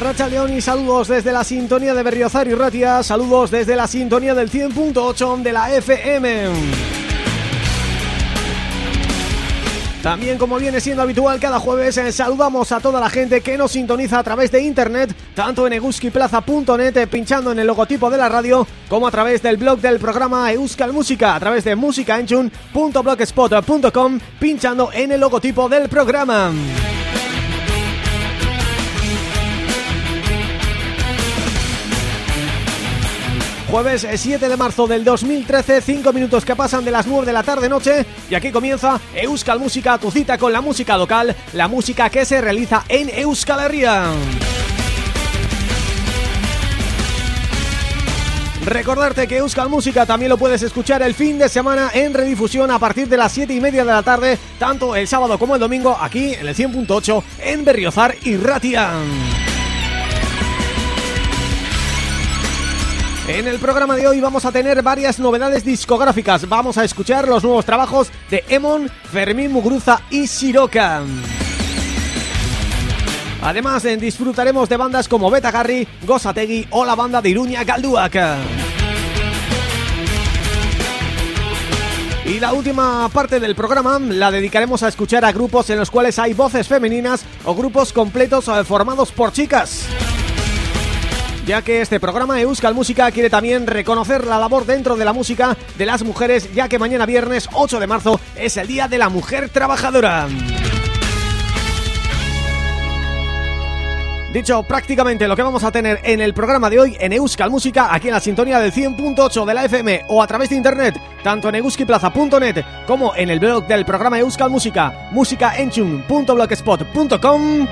Racha León y saludos desde la sintonía de Berriozar y Ratia, saludos desde la sintonía del 100.8 de la FM. También como viene siendo habitual cada jueves eh, saludamos a toda la gente que nos sintoniza a través de internet, tanto en eguskiplaza.net eh, pinchando en el logotipo de la radio, como a través del blog del programa Euskal Música, a través de musicaenchun.blogspot.com pinchando en el logotipo del programa. Jueves 7 de marzo del 2013, 5 minutos que pasan de las 9 de la tarde-noche y aquí comienza Euskal Música, tu cita con la música local, la música que se realiza en Euskal Herria. Recordarte que Euskal Música también lo puedes escuchar el fin de semana en redifusión a partir de las 7 y media de la tarde, tanto el sábado como el domingo, aquí en el 100.8 en Berriozar y Ratia. En el programa de hoy vamos a tener varias novedades discográficas. Vamos a escuchar los nuevos trabajos de Emon, Fermín Mugruza y Siroka. Además, disfrutaremos de bandas como Beta Garry, Gosategui o la banda de Iruña Galduac. Y la última parte del programa la dedicaremos a escuchar a grupos en los cuales hay voces femeninas o grupos completos eh, formados por chicas ya que este programa Euskal Música quiere también reconocer la labor dentro de la música de las mujeres, ya que mañana viernes 8 de marzo es el Día de la Mujer Trabajadora. Dicho prácticamente lo que vamos a tener en el programa de hoy en Euskal Música, aquí en la sintonía del 100.8 de la FM o a través de internet, tanto en euskiplaza.net como en el blog del programa Euskal Música, musicaenchun.blogspot.com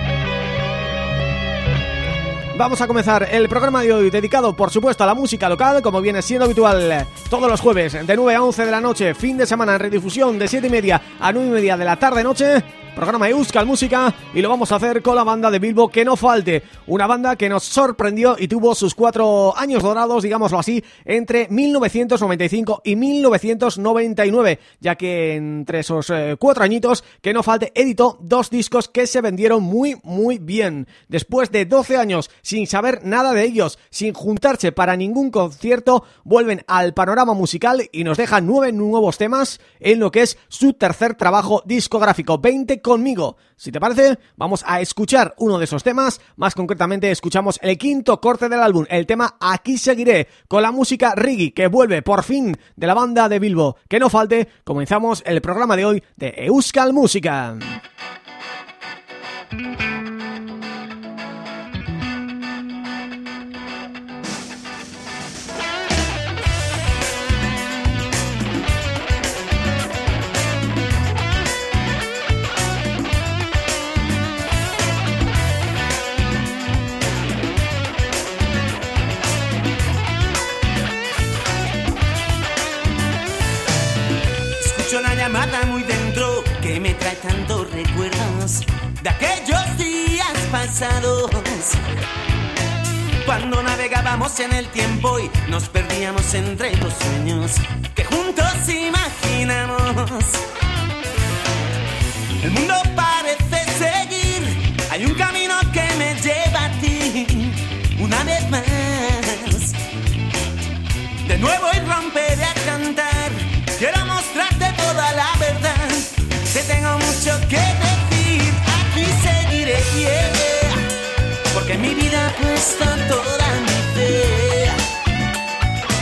Vamos a comenzar el programa de hoy dedicado, por supuesto, a la música local, como viene siendo habitual todos los jueves, de 9 a 11 de la noche, fin de semana en redifusión de 7 y media a 9 y media de la tarde-noche programa Euskal Música y lo vamos a hacer con la banda de Bilbo Que No Falte, una banda que nos sorprendió y tuvo sus cuatro años dorados, digámoslo así, entre 1995 y 1999, ya que entre esos eh, cuatro añitos Que No Falte editó dos discos que se vendieron muy muy bien. Después de 12 años sin saber nada de ellos, sin juntarse para ningún concierto, vuelven al panorama musical y nos dejan nueve nuevos temas en lo que es su tercer trabajo discográfico, 20 conmigo. Si te parece, vamos a escuchar uno de esos temas, más concretamente escuchamos el quinto corte del álbum, el tema Aquí seguiré, con la música Rigi, que vuelve por fin de la banda de Bilbo. Que no falte, comenzamos el programa de hoy de Euskal Música. Recuerdos de aquellos días pasados. Cuando navegábamos en el tiempo y nos perdíamos entre los sueños que juntos imaginamos. El mundo parece seguir, hay un camino que me lleva a ti una vez más. De nuevo y romperé puesto toda mi fe.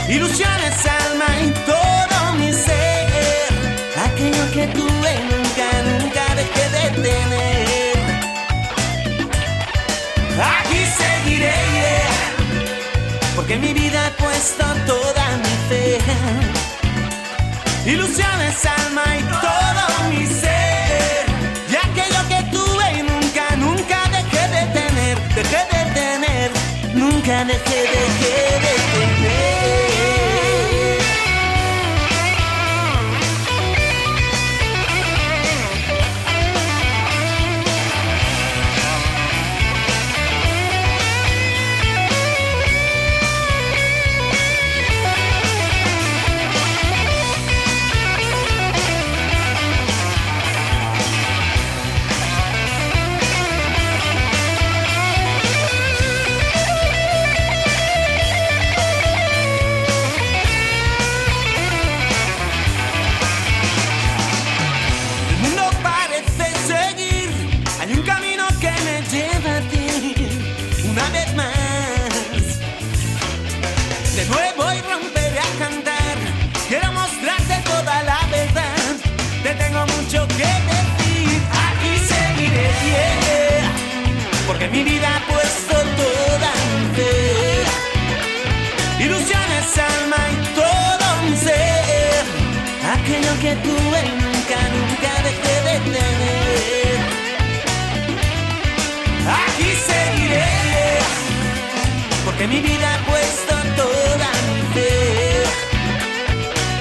Ilusiones, alma y todo mi ser, aquello que tuve nunca, nunca dejé de tener. Aquí seguiré, porque mi vida ha puesto toda mi fe ilusiones, alma y todo dejé de que mi vida ha puesto toda entera. Ilusiones, alma y todo un ser. Aquello que tuve nunca, nunca dejé de tener. Aquí seguiré, porque mi vida ha puesto toda fe,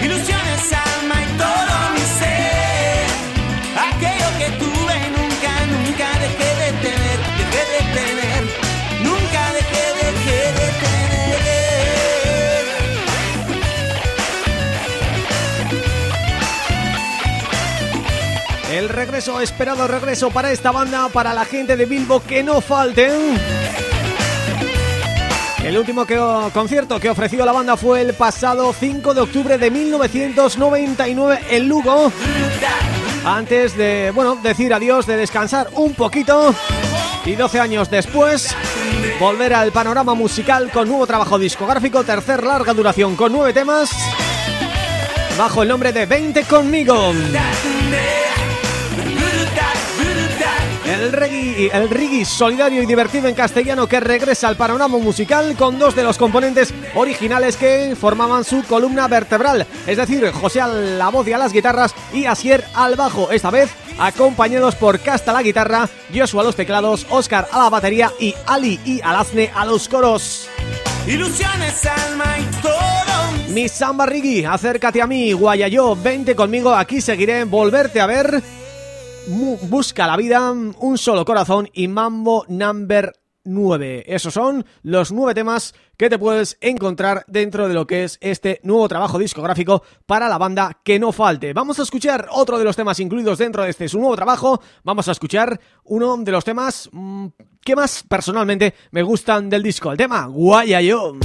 Ilusiones, alma y todo mi ser. Aquello que tuve Nunca. El regreso, esperado regreso para esta banda, para la gente de Bilbo, que no falten. El último concierto que ofreció la banda fue el pasado 5 de octubre de 1999 en Lugo. Antes de, bueno, decir adiós, de descansar un poquito y 12 años después volver al panorama musical con nuevo trabajo discográfico, tercer larga duración con nueve temas bajo el nombre de 20 conmigo. El reggae, el reggae solidario y divertido en castellano que regresa al panorama musical con dos de los componentes originales que formaban su columna vertebral, es decir, José a la voz a las guitarras y Asier al bajo, esta vez acompañados por Casta a la guitarra, Joshua a los teclados, Oscar a la batería y Ali y Alazne a los coros. Ilusiones, alma y todo mi samba acércate a mí, Guayayo, vente conmigo, aquí seguiré, volverte a ver Busca la vida, Un solo corazón y Mambo Number 9. Esos son los nueve temas que te puedes encontrar dentro de lo que es este nuevo trabajo discográfico para la banda Que No Falte. Vamos a escuchar otro de los temas incluidos dentro de este su nuevo trabajo. Vamos a escuchar uno de los temas mm, que más personalmente me gustan del disco. El tema Guayayo.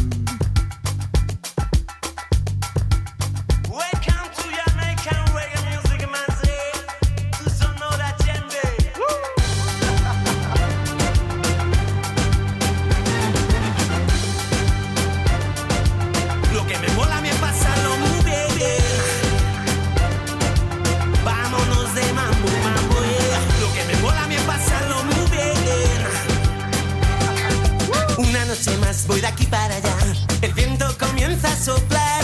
Voy de aquí para allá. El viento comienza a soplar.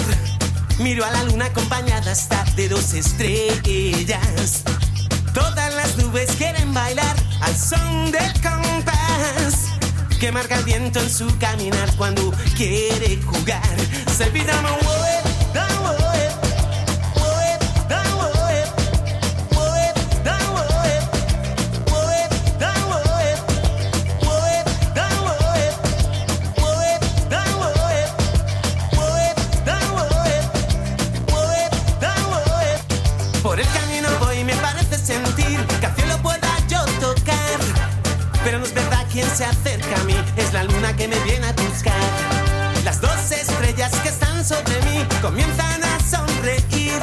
Miro a la luna acompañada hasta de dos estrellas. Todas las nubes quieren bailar al son del compás que marca el viento en su caminar cuando quiere jugar. Se pide Pero no es verdad quien se acerca a mí, es la luna que me viene a buscar. Las dos estrellas que están sobre mí comienzan a sonreír.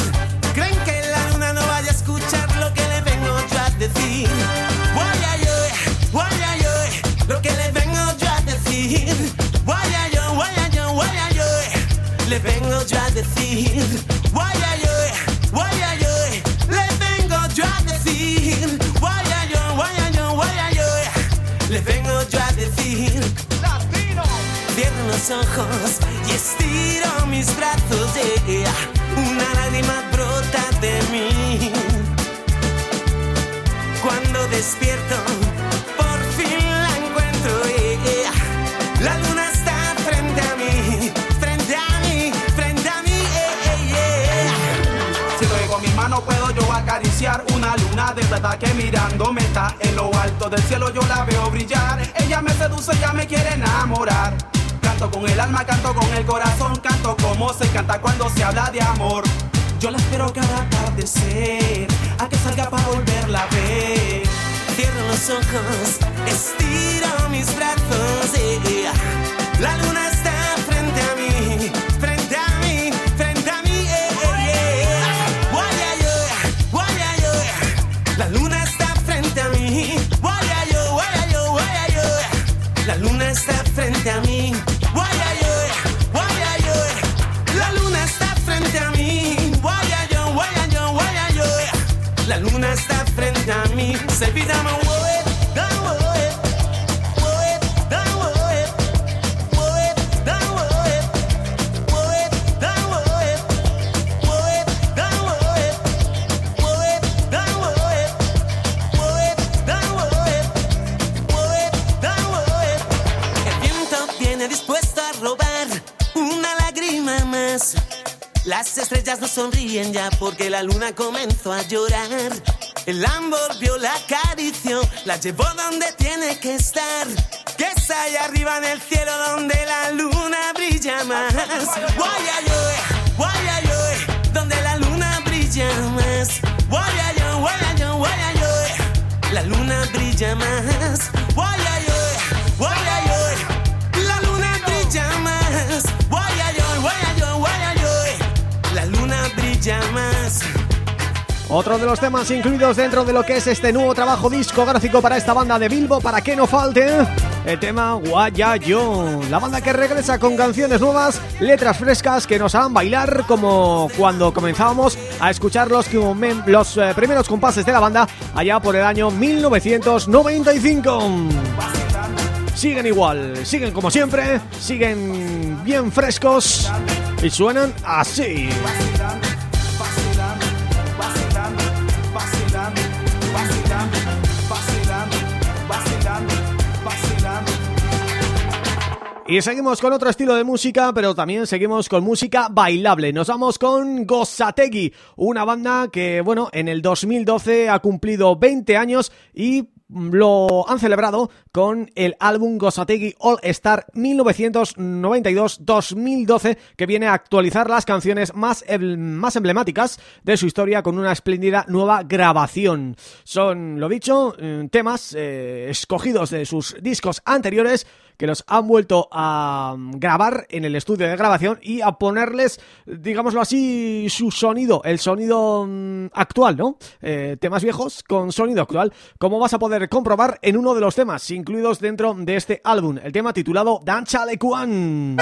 Creen que la luna no vaya a escuchar lo que le vengo yo a decir. Guayayo, guayayo, lo que le vengo yo a decir. Guayayo, guayayo, guayayo, le vengo yo a decir. Guayayo, guayayo, vengo yo a decir. Cierro los ojos y estiro mis brazos. yeah. Una lágrima brota de mí. Cuando despierto, puedo yo acariciar una luna de plata que mirándome está en lo alto del cielo yo la veo brillar. Ella me seduce, ella me quiere enamorar. Canto con el alma, canto con el corazón, canto como se canta cuando se habla de amor. Yo la espero cada atardecer, a que salga para volverla a ver. Cierro los ojos, estiro mis brazos. yeah. La luna está frente a mí, luna está frente a mí. Se pide estrellas no sonríen ya porque la luna comenzó a llorar. El amor vio la acarició, la llevó donde tiene que estar. Que es allá arriba en el cielo donde la luna brilla más. Guayayoe, guayayoe, donde la luna brilla más. Guayayo, guayayo, guayayoe, la luna brilla más. Guayayoe, guayayoe, Otro de los temas incluidos dentro de lo que es este nuevo trabajo discográfico para esta banda de Bilbo, para que no falte el tema Guayayo. La banda que regresa con canciones nuevas, letras frescas que nos harán bailar como cuando comenzábamos a escuchar los, los eh, primeros compases de la banda allá por el año 1995. Siguen igual, siguen como siempre, siguen bien frescos y suenan así. Y seguimos con otro estilo de música, pero también seguimos con música bailable. Nos vamos con Gosategi, una banda que, bueno, en el 2012 ha cumplido 20 años y lo han celebrado con el álbum Gosategi All Star 1992-2012 que viene a actualizar las canciones más, más emblemáticas de su historia con una espléndida nueva grabación. Son, lo dicho, eh, temas eh, escogidos de sus discos anteriores que los han vuelto a grabar en el estudio de grabación y a ponerles, digámoslo así, su sonido, el sonido mm, actual, ¿no? Eh, temas viejos con sonido actual, como vas a poder comprobar en uno de los temas incluidos dentro de este álbum, el tema titulado Dancha de Kuan.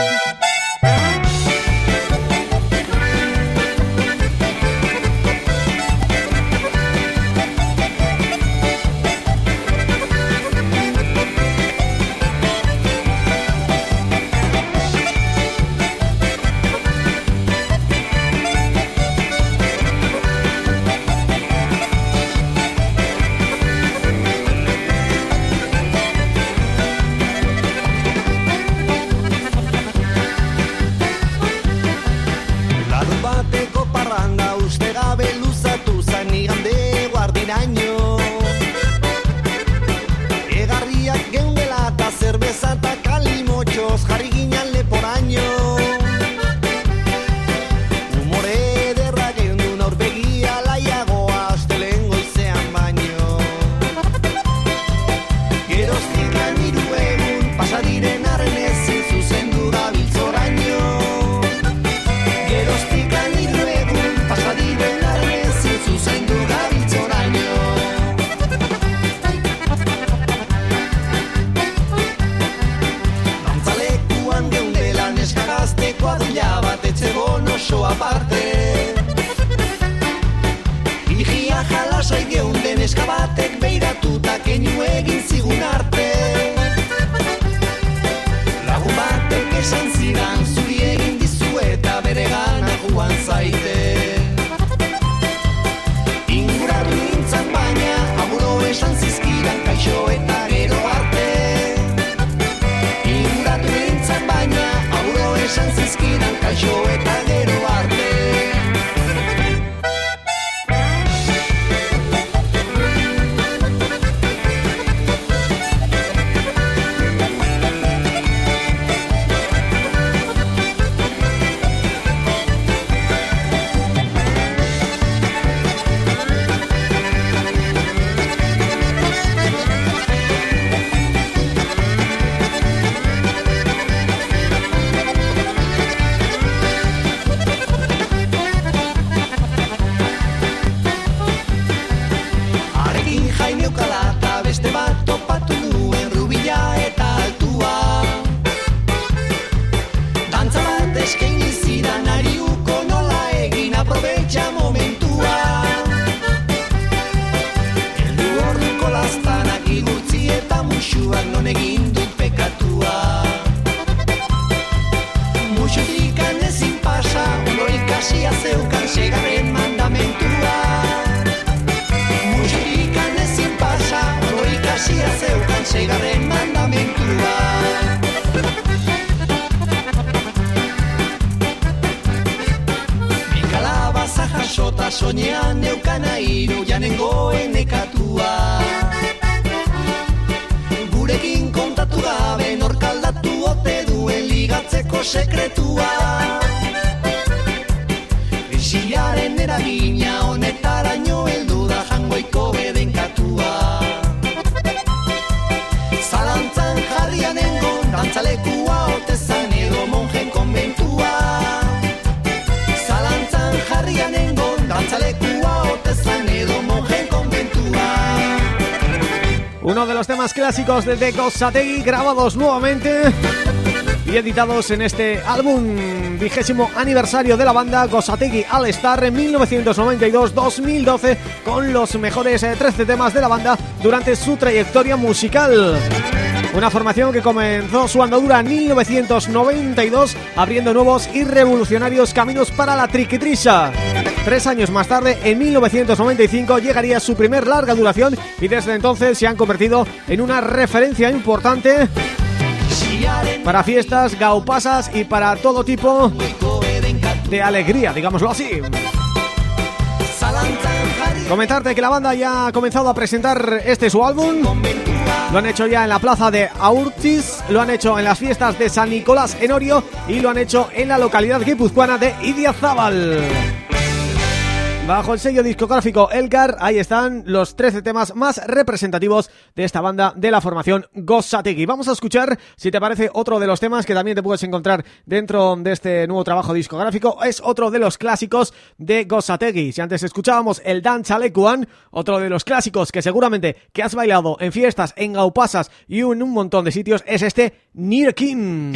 Temas clásicos de The Gossategui grabados nuevamente y editados en este álbum vigésimo aniversario de la banda Gossategui All Star en 1992-2012 con los mejores 13 eh, temas de la banda durante su trayectoria musical. Una formación que comenzó su andadura en 1992 abriendo nuevos y revolucionarios caminos para la triquitrisa. Tres años más tarde, en 1995, llegaría su primer larga duración y desde entonces se han convertido en una referencia importante para fiestas, gaupasas y para todo tipo de alegría, digámoslo así. Comentarte que la banda ya ha comenzado a presentar este su álbum Lo han hecho ya en la plaza de Aurtis Lo han hecho en las fiestas de San Nicolás en Orio Y lo han hecho en la localidad guipuzcoana de Idiazábal Bajo el sello discográfico Elgar, ahí están los 13 temas más representativos de esta banda de la formación Gossategui. Vamos a escuchar, si te parece, otro de los temas que también te puedes encontrar dentro de este nuevo trabajo discográfico. Es otro de los clásicos de Gossategui. Si antes escuchábamos el Dan Chalekuan, otro de los clásicos que seguramente que has bailado en fiestas, en gaupasas y en un montón de sitios, es este Nirkin.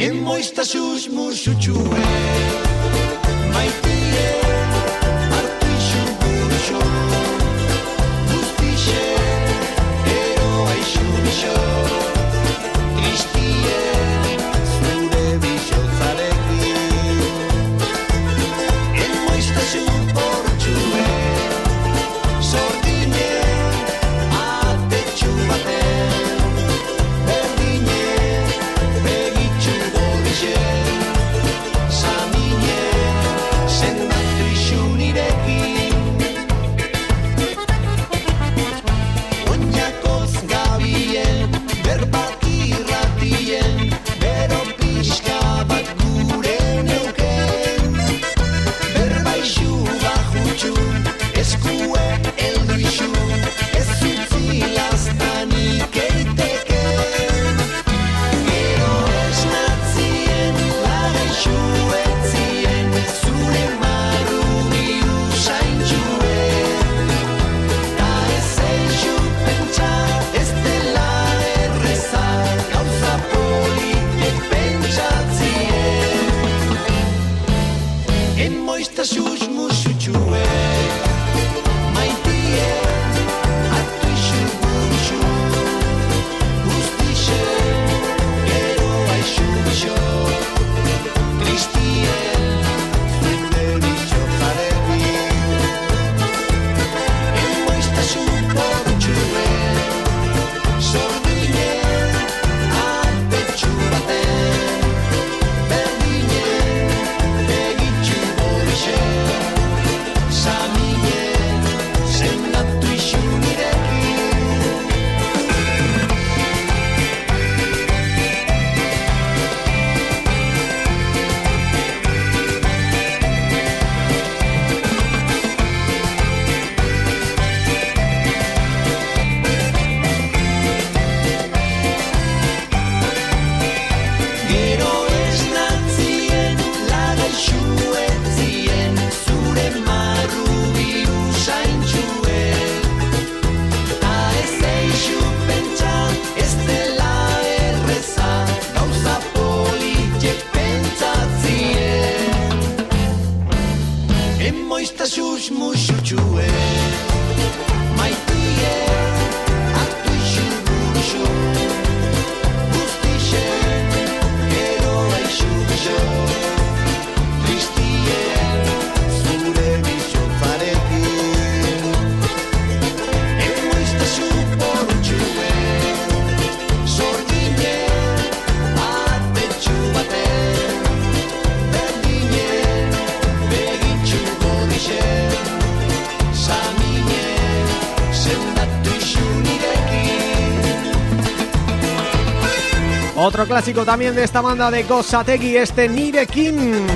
Clásico también de esta banda de Gosategi, este Nire King.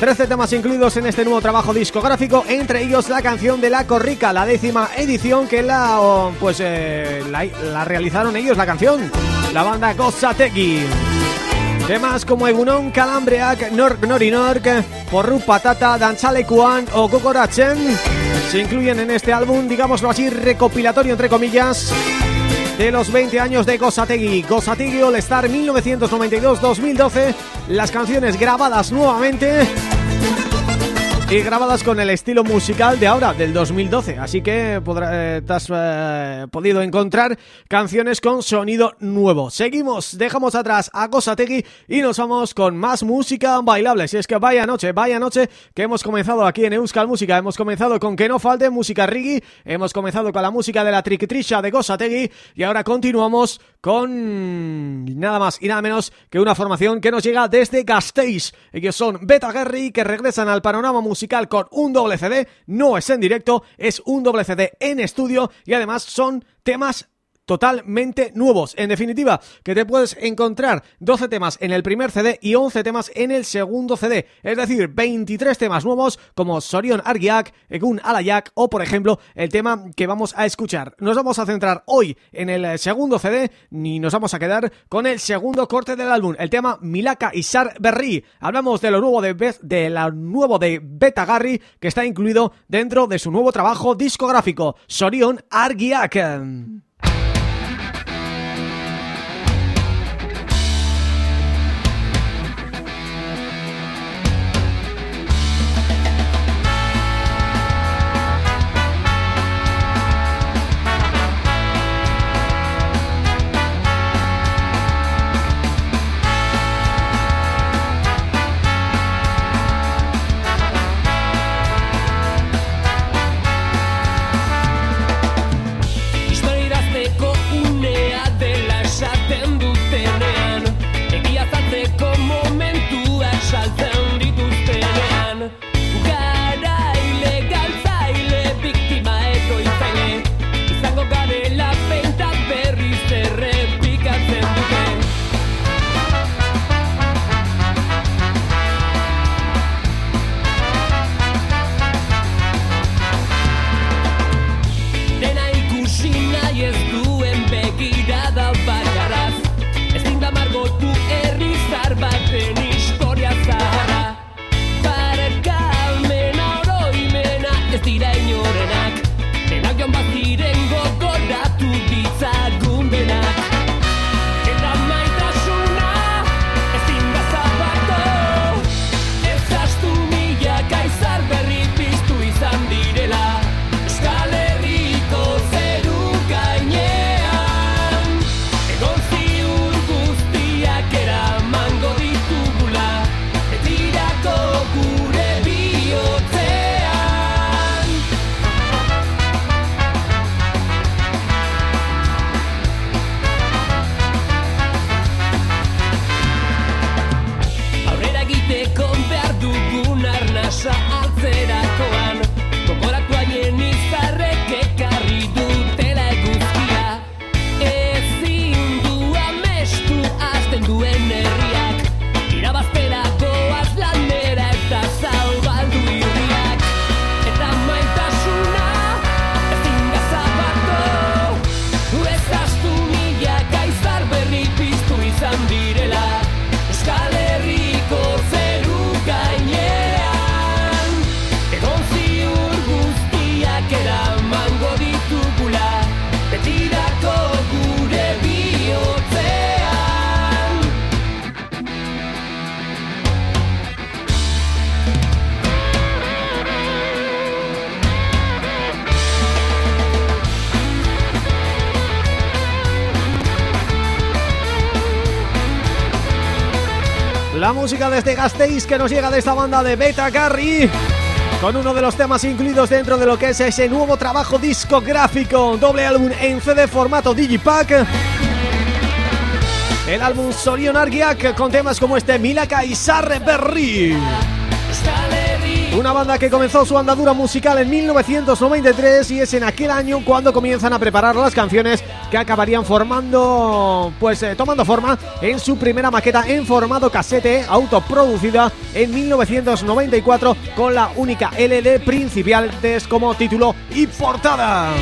13 temas incluidos en este nuevo trabajo discográfico, entre ellos la canción de La Corrica, la décima edición que la pues eh, la, realizaron ellos, la canción, la banda Gosategi. Temas como Egunon, Calambreak, Nork Norinork, Porru Patata, Kuan o Kokorachen se incluyen en este álbum, digámoslo así, recopilatorio entre comillas de los 20 años de Gosategi Gosategi All Star 1992-2012 Las canciones grabadas nuevamente y grabadas con el estilo musical de ahora, del 2012. Así que podrá, eh, te has eh, podido encontrar canciones con sonido nuevo. Seguimos, dejamos atrás a Gosategui y nos vamos con más música bailable. Si es que vaya noche, vaya noche que hemos comenzado aquí en Euskal Música. Hemos comenzado con Que no falte música Rigi, hemos comenzado con la música de la Triquitrisha de Gosategui y ahora continuamos con nada más y nada menos que una formación que nos llega desde Gasteiz. Ellos son Beta Gary que regresan al panorama musical con un doble CD, no es en directo, es un doble CD en estudio y además son temas totalmente nuevos. En definitiva, que te puedes encontrar 12 temas en el primer CD y 11 temas en el segundo CD. Es decir, 23 temas nuevos como Sorion Argiak, Egun Alayak o, por ejemplo, el tema que vamos a escuchar. Nos vamos a centrar hoy en el segundo CD ni nos vamos a quedar con el segundo corte del álbum, el tema Milaka y Sar Berri. Hablamos de lo nuevo de, de la nuevo de Beta Garry que está incluido dentro de su nuevo trabajo discográfico, Sorion Argiak. Música desde Gasteiz que nos llega de esta banda de Beta Carry con uno de los temas incluidos dentro de lo que es ese nuevo trabajo discográfico, doble álbum en CD formato Digipack. El álbum Sorion Argiak con temas como este Milaka y Sarre Berry. Una banda que comenzó su andadura musical en 1993 y es en aquel año cuando comienzan a preparar las canciones que acabarían formando, pues eh, tomando forma en su primera maqueta en formato casete autoproducida en 1994 con la única LD Principiantes como título y portada.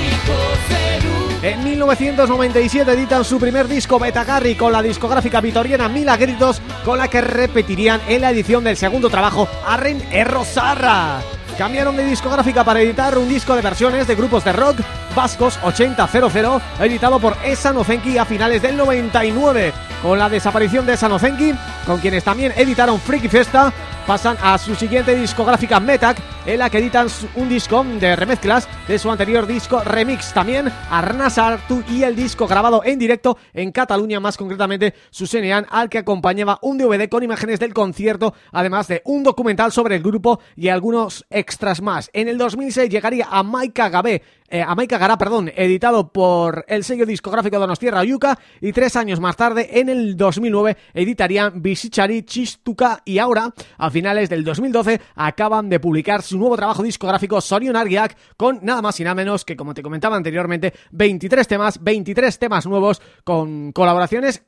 En 1997 editan su primer disco Betagarri con la discográfica vitoriana Milagritos con la que repetirían en la edición del segundo trabajo Arren Errosarra. Cambiaron de discográfica para editar un disco de versiones de grupos de rock vascos 8000 editado por Esa Nozenki a finales del 99. Con la desaparición de Esa Nozenki, con quienes también editaron Freaky Festa, pasan a su siguiente discográfica Metac, en la que editan un disco de remezclas de su anterior disco Remix. También Arnas Artu y el disco grabado en directo en Cataluña, más concretamente su Senean, al que acompañaba un DVD con imágenes del concierto, además de un documental sobre el grupo y algunos extras más. En el 2006 llegaría a Maika Gabé, eh, a Maika Gará, perdón, editado por el sello discográfico Donostierra Yuca y tres años más tarde, en el 2009, editarían Bisichari, Chistuka y ahora, a finales del 2012, acaban de publicar su nuevo trabajo discográfico Sorion Argiak con nada más y nada menos que, como te comentaba anteriormente, 23 temas, 23 temas nuevos con colaboraciones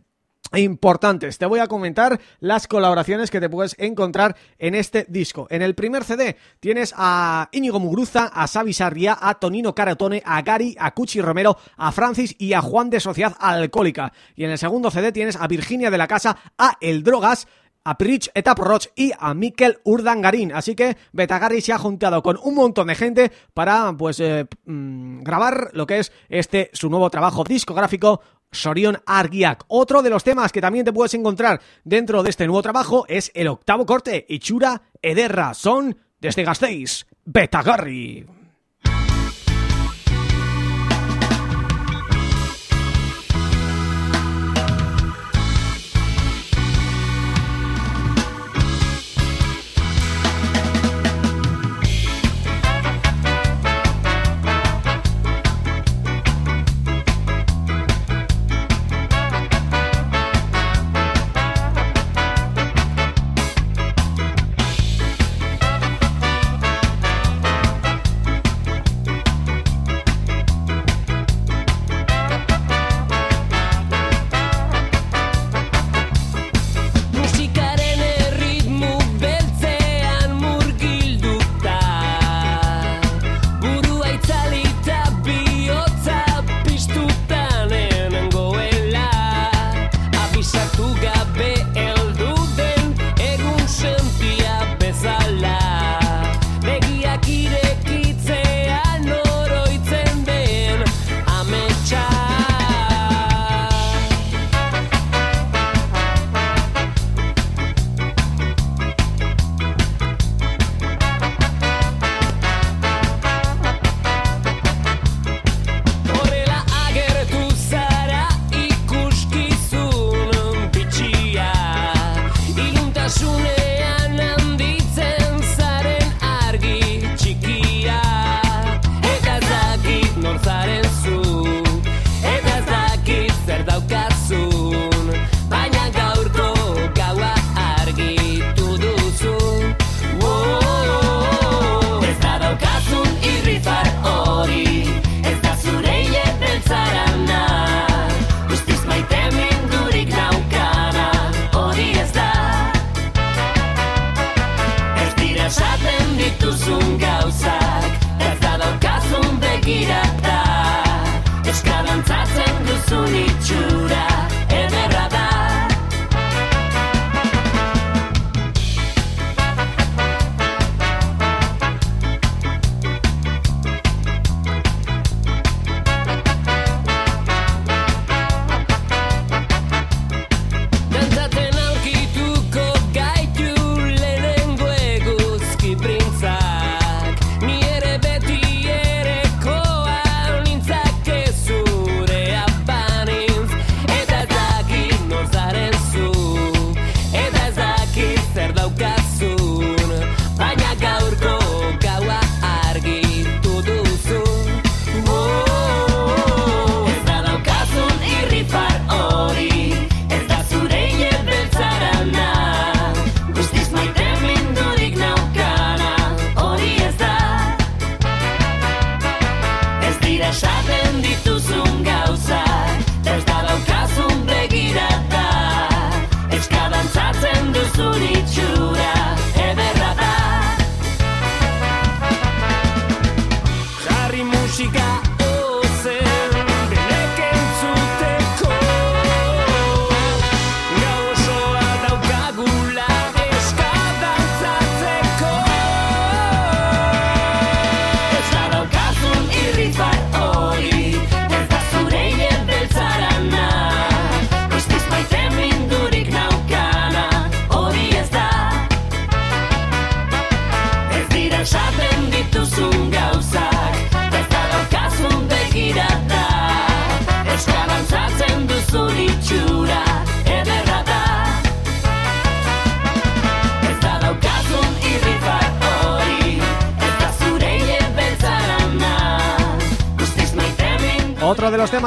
importantes. Te voy a comentar las colaboraciones que te puedes encontrar en este disco. En el primer CD tienes a Íñigo Mugruza, a Xavi Sarria, a Tonino Caratone, a Gary, a Cuchi Romero, a Francis y a Juan de Sociedad Alcohólica. Y en el segundo CD tienes a Virginia de la Casa, a El Drogas, a Prich Roch y a Mikel Urdangarín. Así que Betagarri se ha juntado con un montón de gente para pues eh, mm, grabar lo que es este su nuevo trabajo discográfico Sorion Argiak. Otro de los temas que también te puedes encontrar dentro de este nuevo trabajo es el octavo corte, Ichura Ederra. Son, desde Gasteiz, Betagarri.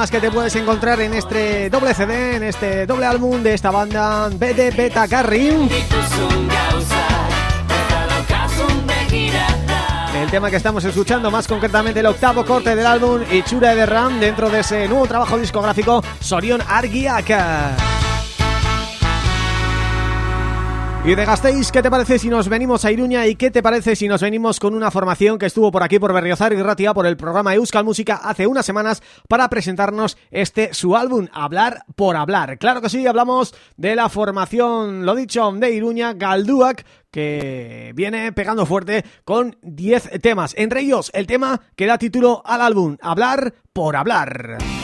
Temas que te puedes encontrar en este doble CD, en este doble álbum de esta banda BD Beta Carry. El tema que estamos escuchando, más concretamente el octavo corte del álbum Ichura de Ram, dentro de ese nuevo trabajo discográfico Sorion Argiaka. Y de Gasteiz, ¿qué te parece si nos venimos a Iruña? ¿Y qué te parece si nos venimos con una formación que estuvo por aquí por Berriozar y Ratia por el programa Euskal Música hace unas semanas para presentarnos este su álbum, Hablar por Hablar? Claro que sí, hablamos de la formación, lo dicho, de Iruña, Galduak, que viene pegando fuerte con 10 temas, entre ellos el tema que da título al álbum, Hablar por Hablar.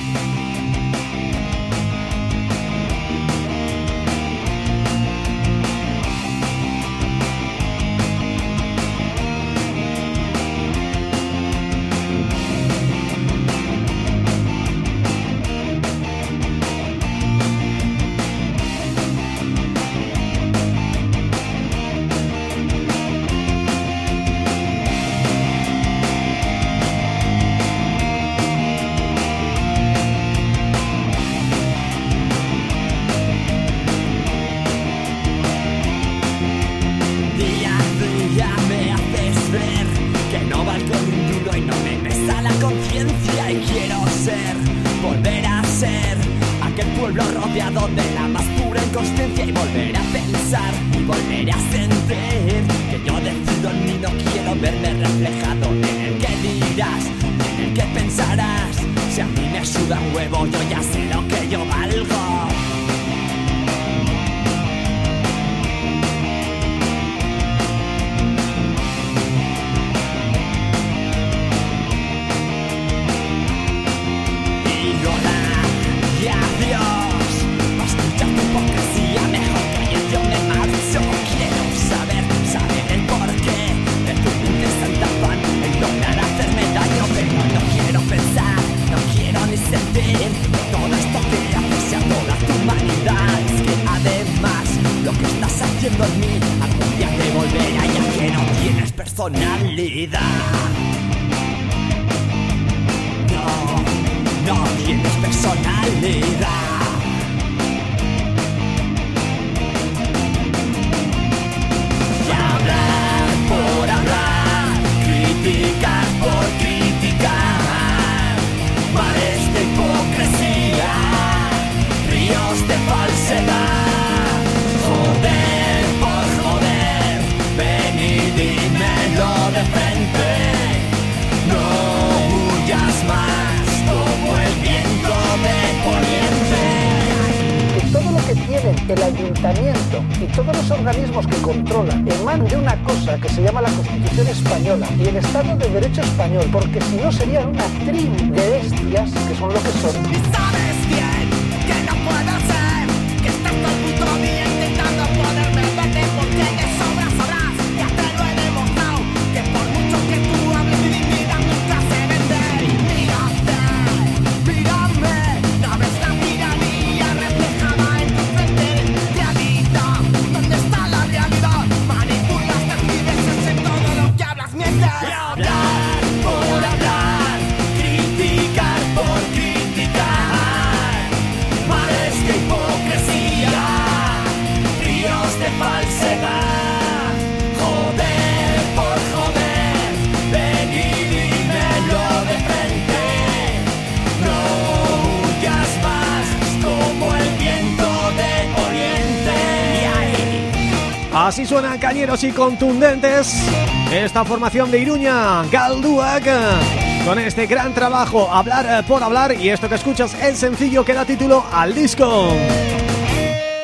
Así suenan cañeros y contundentes esta formación de Iruña, Galduak, con este gran trabajo Hablar por Hablar y esto que escuchas el sencillo que da título al disco.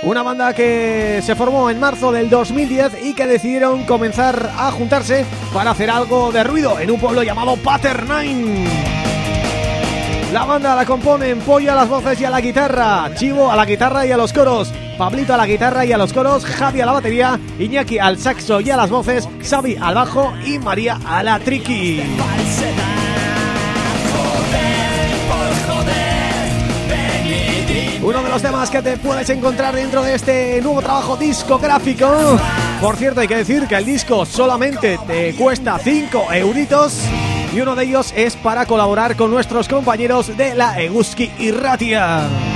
Una banda que se formó en marzo del 2010 y que decidieron comenzar a juntarse para hacer algo de ruido en un pueblo llamado Paternine. La banda la componen Pollo a las voces y a la guitarra, Chivo a la guitarra y a los coros, Pablito a la guitarra y a los coros, Javi a la batería, Iñaki al saxo y a las voces, Xavi al bajo y María a la triqui. Uno de los temas que te puedes encontrar dentro de este nuevo trabajo discográfico Por cierto, hay que decir que el disco solamente te cuesta 5 euritos y uno de ellos es para colaborar con nuestros compañeros de la Eguski Irratia.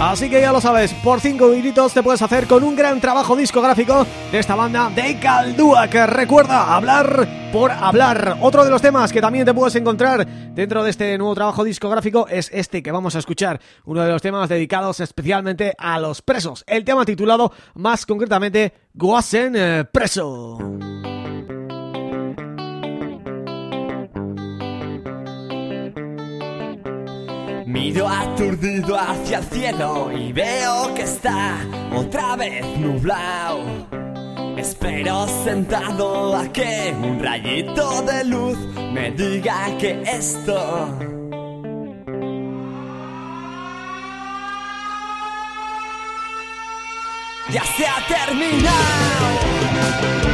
Así que ya lo sabes, por 5 minutos te puedes hacer con un gran trabajo discográfico de esta banda de Caldúa que recuerda hablar por hablar. Otro de los temas que también te puedes encontrar dentro de este nuevo trabajo discográfico es este que vamos a escuchar, uno de los temas dedicados especialmente a los presos. El tema titulado más concretamente Guasen eh, Preso. Miro aturdido hacia el cielo y veo que está otra vez nublado. Espero sentado a que un rayito de luz me diga que esto ya se ha terminado.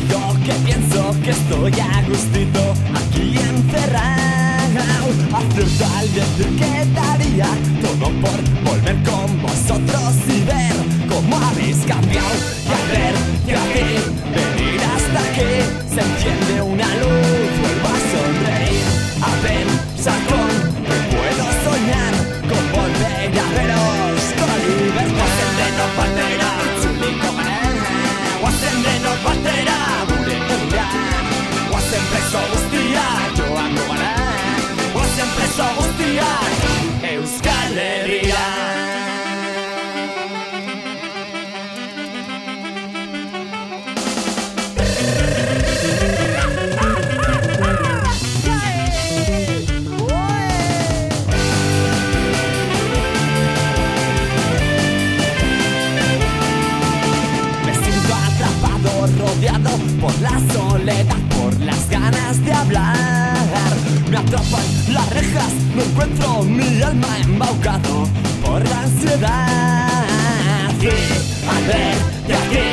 Que pienso que estoy a gustito aquí encerrado Acierto al decir que daría todo por volver con vosotros y ver cómo habéis cambiado. Y al venir hasta aquí, se enciende una por las ganas de hablar. Me atrapan las rejas, no encuentro mi alma embaucado por la ansiedad. Y al ver de aquí,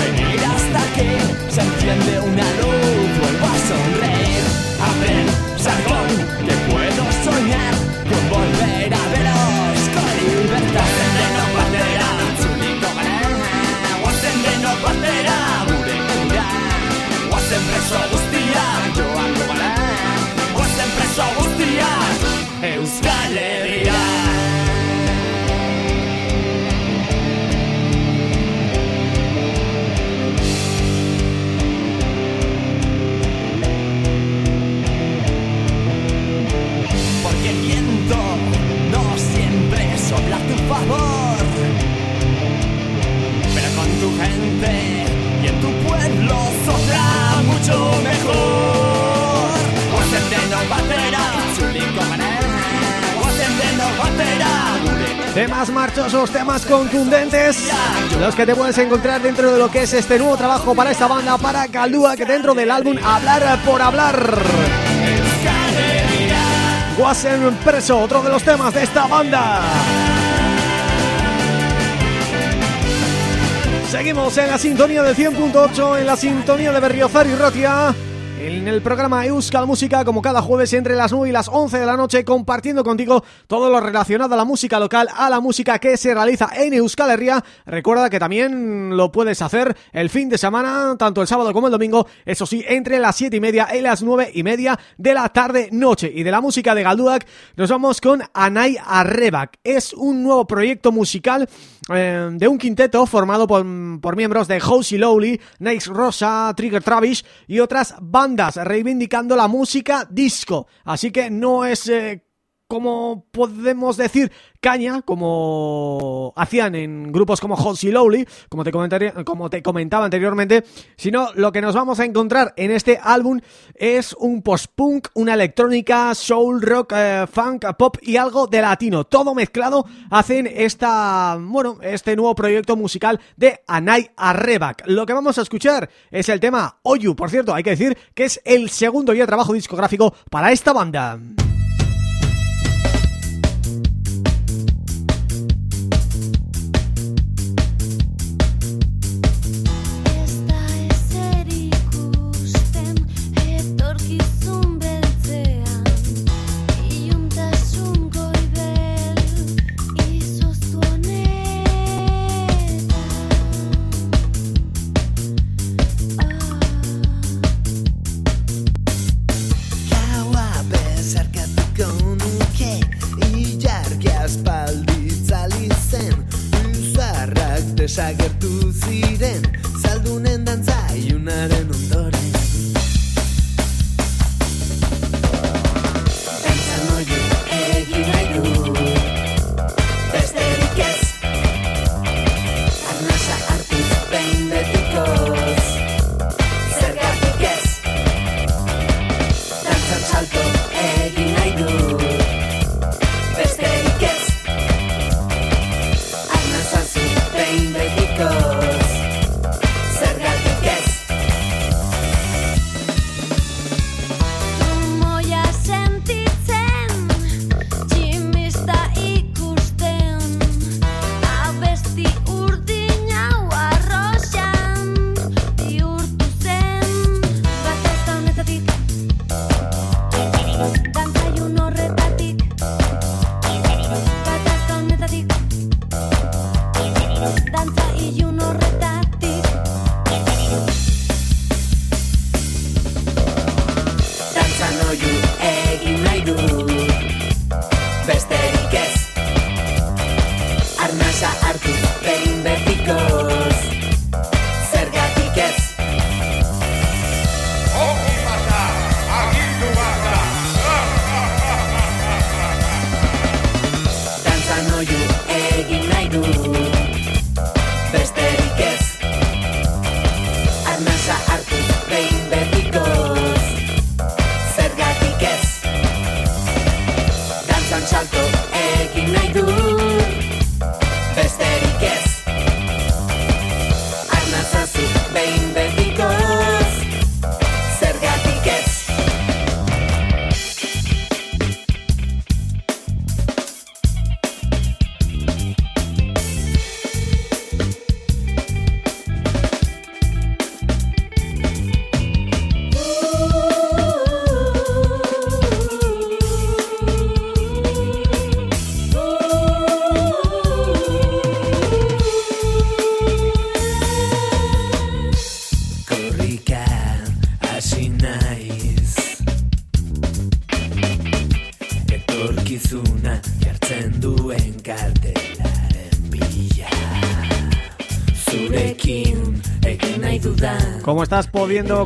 venir hasta aquí, se enciende una luz, vuelvo a sonreír. A pensar preso guztiak, joango gara, guazen preso guztiak, Euskal Herria. Porque el viento no siempre sopla a tu favor. Pero con tu gente y en tu pueblo sopla mucho mejor. Guazen denok batera, itzuliko gara. Guazen denok batera, Temas marchosos, temas contundentes Los que te puedes encontrar dentro de lo que es este nuevo trabajo para esta banda Para Caldúa, que dentro del álbum Hablar por Hablar Guasen Preso, otro de los temas de esta banda Seguimos en la sintonía del 100.8 En la sintonía de Berriozar y Rotia en el programa Euskal Música, como cada jueves entre las 9 y las 11 de la noche, compartiendo contigo todo lo relacionado a la música local, a la música que se realiza en Euskal Herria. Recuerda que también lo puedes hacer el fin de semana, tanto el sábado como el domingo, eso sí, entre las 7 y media y las 9 y media de la tarde-noche. Y de la música de Galduak nos vamos con Anay Arrebak. Es un nuevo proyecto musical eh, de un quinteto formado por, miembros de Housey Lowly, Nice Rosa, Trigger Travis y otras bandas reivindicando la música disco. Así que no es... eh, como podemos decir, caña, como hacían en grupos como Hot y Lowly, como te, comentaría, como te comentaba anteriormente, sino lo que nos vamos a encontrar en este álbum es un post-punk, una electrónica, soul, rock, eh, funk, pop y algo de latino. Todo mezclado hacen esta, bueno, este nuevo proyecto musical de Anay Arrebak. Lo que vamos a escuchar es el tema Oyu, por cierto, hay que decir que es el segundo ya trabajo discográfico para esta banda. Desagertu ziren. Zaldunen dantza iunaren ondoren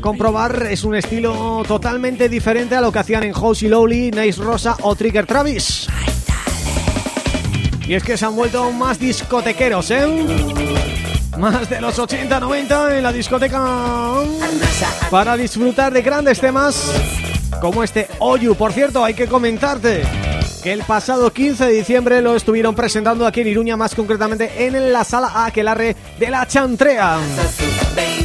comprobar, es un estilo totalmente diferente a lo que hacían en House y Lowly, Nice Rosa o Trigger Travis. Y es que se han vuelto más discotequeros, ¿eh? Más de los 80-90 en la discoteca para disfrutar de grandes temas como este Oyu. Por cierto, hay que comentarte que el pasado 15 de diciembre lo estuvieron presentando aquí en Iruña, más concretamente en la sala Aquelarre de la Chantrea.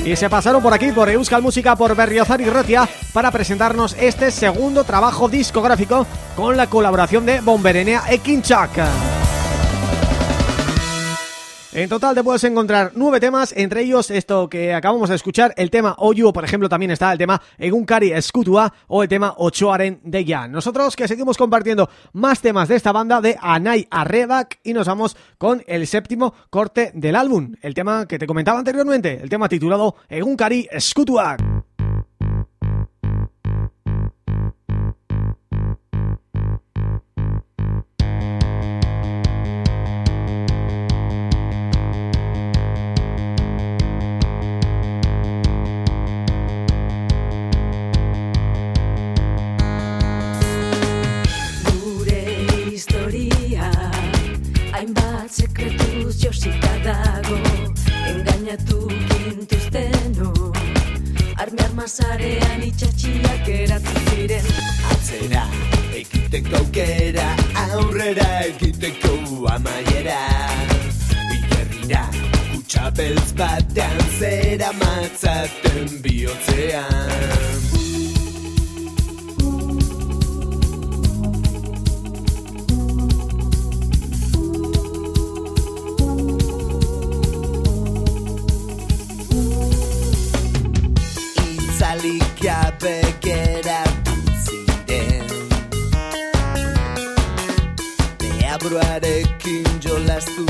Y se pasaron por aquí, por Euskal Música, por Berriozar y Ratia, para presentarnos este segundo trabajo discográfico con la colaboración de Bomberenea e Kinchak. En total te puedes encontrar nueve temas, entre ellos esto que acabamos de escuchar, el tema Oyu, por ejemplo también está el tema Egunkari Escutua o el tema Ochoaren de Ya. Nosotros que seguimos compartiendo más temas de esta banda de Anay Arrebak y nos vamos con el séptimo corte del álbum, el tema que te comentaba anteriormente, el tema titulado Egunkari Escutua. Armazarean itxatxiak eratu ziren. Atzera ekiteko aukera Aurrera egiteko amaiera. Ikerrira kutsa beltz batean Zera matzaten bihotzean uradekin jolastu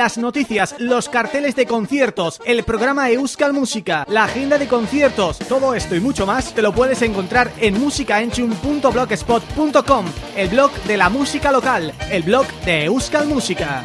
las noticias, los carteles de conciertos, el programa Euskal Música, la agenda de conciertos, todo esto y mucho más te lo puedes encontrar en musicaentium.blogspot.com, el blog de la música local, el blog de Euskal Música.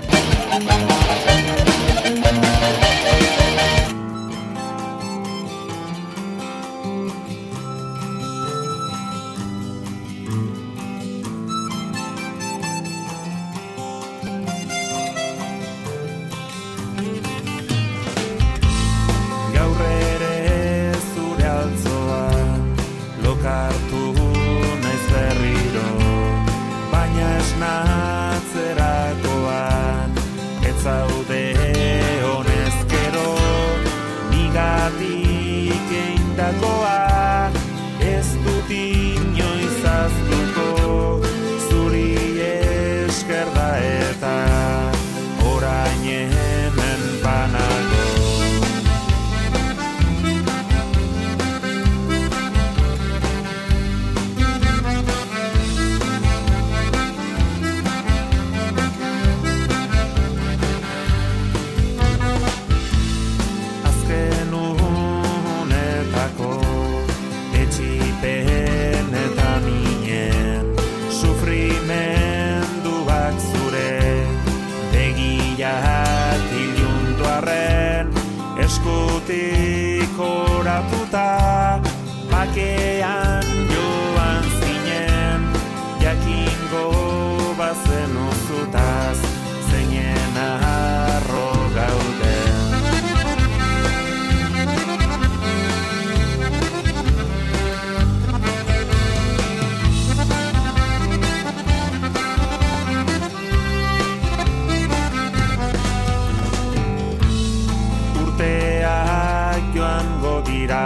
dira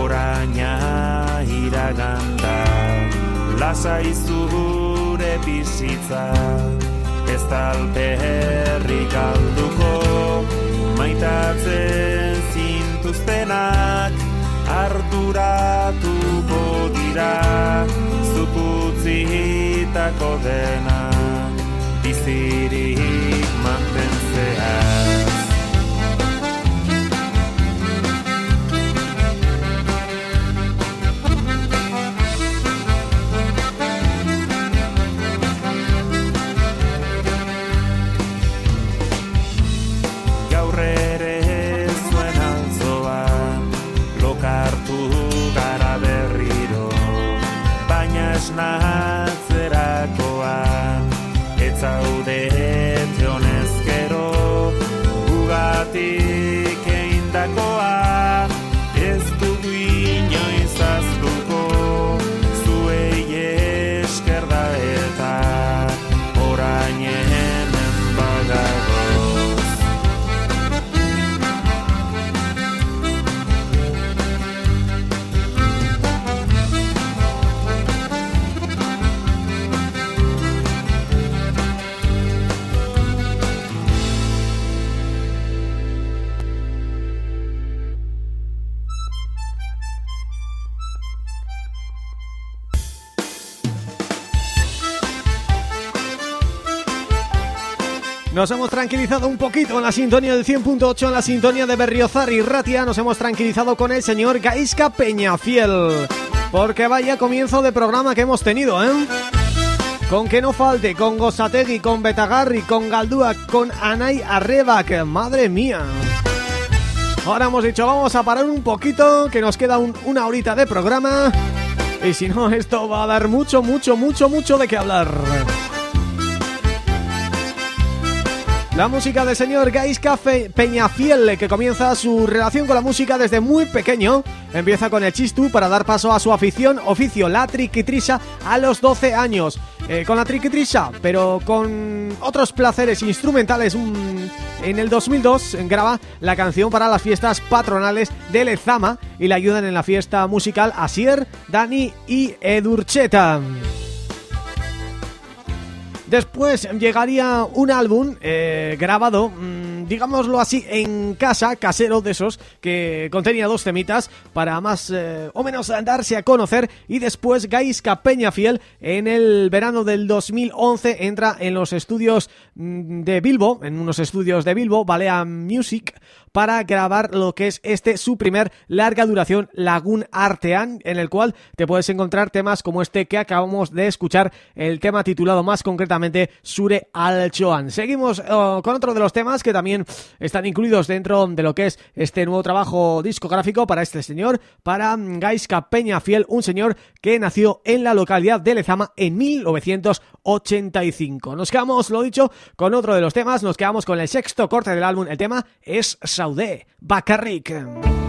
oraina iraganda. Laza izu gure bizitza Ez talpe herri galduko. Maitatzen zintuztenak Arduratuko dira. Zuputzitako dena Bizirik mantentzea. Zuputzitako night. Nos hemos tranquilizado un poquito en la sintonía del 100.8, en la sintonía de Berriozar y Ratia. Nos hemos tranquilizado con el señor Gaisca Peñafiel. Porque vaya comienzo de programa que hemos tenido, ¿eh? Con que no falte, con Gosategui, con Betagarri, con Galdúa, con Anay Arrebac. Madre mía. Ahora hemos dicho, vamos a parar un poquito, que nos queda una horita de programa. Y si no, esto va a dar mucho, mucho, mucho, mucho de qué hablar. La música del señor Gaisca Peñafiel, que comienza su relación con la música desde muy pequeño. Empieza con el chistú para dar paso a su afición, oficio, la triquitrisa, a los 12 años. Eh, con la triquitrisa, pero con otros placeres instrumentales. en el 2002 graba la canción para las fiestas patronales de Lezama y le ayudan en la fiesta musical Asier, Dani y Edurcheta. Después llegaría un álbum eh, grabado, mmm, digámoslo así, en casa, casero de esos, que contenía dos temitas para más eh, o menos darse a conocer. Y después Gaisca Peñafiel en el verano del 2011 entra en los estudios mm, de Bilbo, en unos estudios de Bilbo, Balea Music, para grabar lo que es este su primer larga duración Lagoon Artean, en el cual te puedes encontrar temas como este que acabamos de escuchar, el tema titulado más concretamente Sure Alchoan. Seguimos uh, con otro de los temas que también están incluidos dentro de lo que es este nuevo trabajo discográfico para este señor, para Gaiska Peñafiel, un señor que nació en la localidad de Lezama en 1985. Nos quedamos, lo dicho, con otro de los temas, nos quedamos con el sexto corte del álbum, el tema es Saudé, Bakarrik.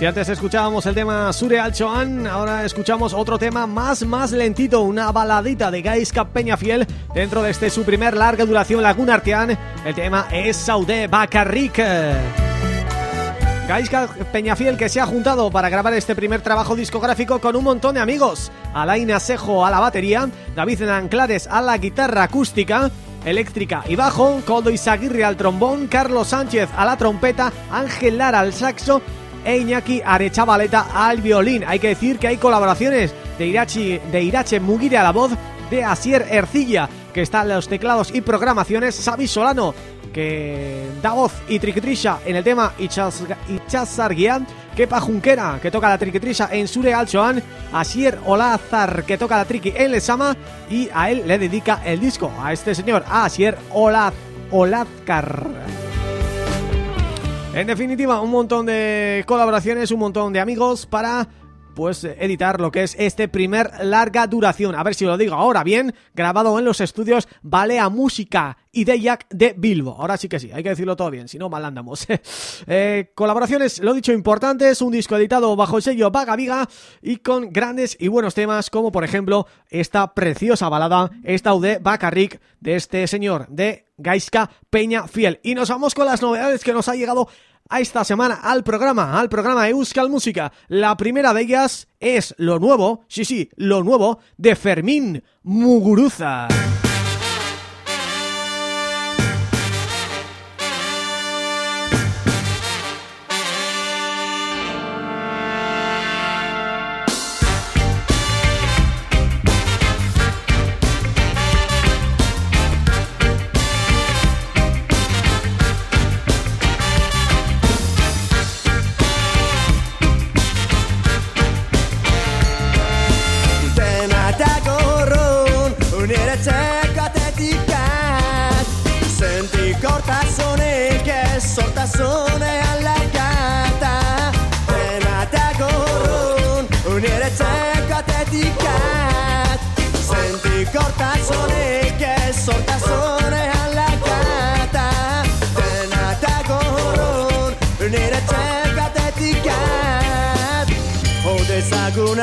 Si antes escuchábamos el tema Sure Al Choan, ahora escuchamos otro tema más más lentito, una baladita de Gaiska Peñafiel dentro de este su primer larga duración Laguna Artean. El tema es Saudé Bacarric. Gaiska Peñafiel que se ha juntado para grabar este primer trabajo discográfico con un montón de amigos. Alain Asejo a la batería, David Anclares a la guitarra acústica, eléctrica y bajo, Coldo Izaguirre al trombón, Carlos Sánchez a la trompeta, Ángel Lara al saxo e Iñaki Arechavaleta al violín. Hay que decir que hay colaboraciones de de Irache Mugire a la voz, de Asier Ercilla, que está en los teclados y programaciones, Xavi Solano, que da voz y triquitrisha en el tema Ichazarguian, Kepa Junquera, que toca la triquitrisha en Sure Alchoan, Asier Olazar, que toca la triqui en Lesama, y a él le dedica el disco, a este señor, a Asier Olaz, Olazcar. En definitiva, un montón de colaboraciones, un montón de amigos para pues editar lo que es este primer larga duración. A ver si lo digo ahora bien, grabado en los estudios Balea Música y de Jack de Bilbo. Ahora sí que sí, hay que decirlo todo bien, si no mal andamos. eh, colaboraciones, lo dicho, importantes, un disco editado bajo el sello Vaga Viga y con grandes y buenos temas como por ejemplo esta preciosa balada, esta de Bacarric de este señor de Gaiska Peña Fiel. Y nos vamos con las novedades que nos ha llegado a esta semana al programa, al programa Euskal Música. La primera de ellas es lo nuevo, sí, sí, lo nuevo de Fermín Muguruza.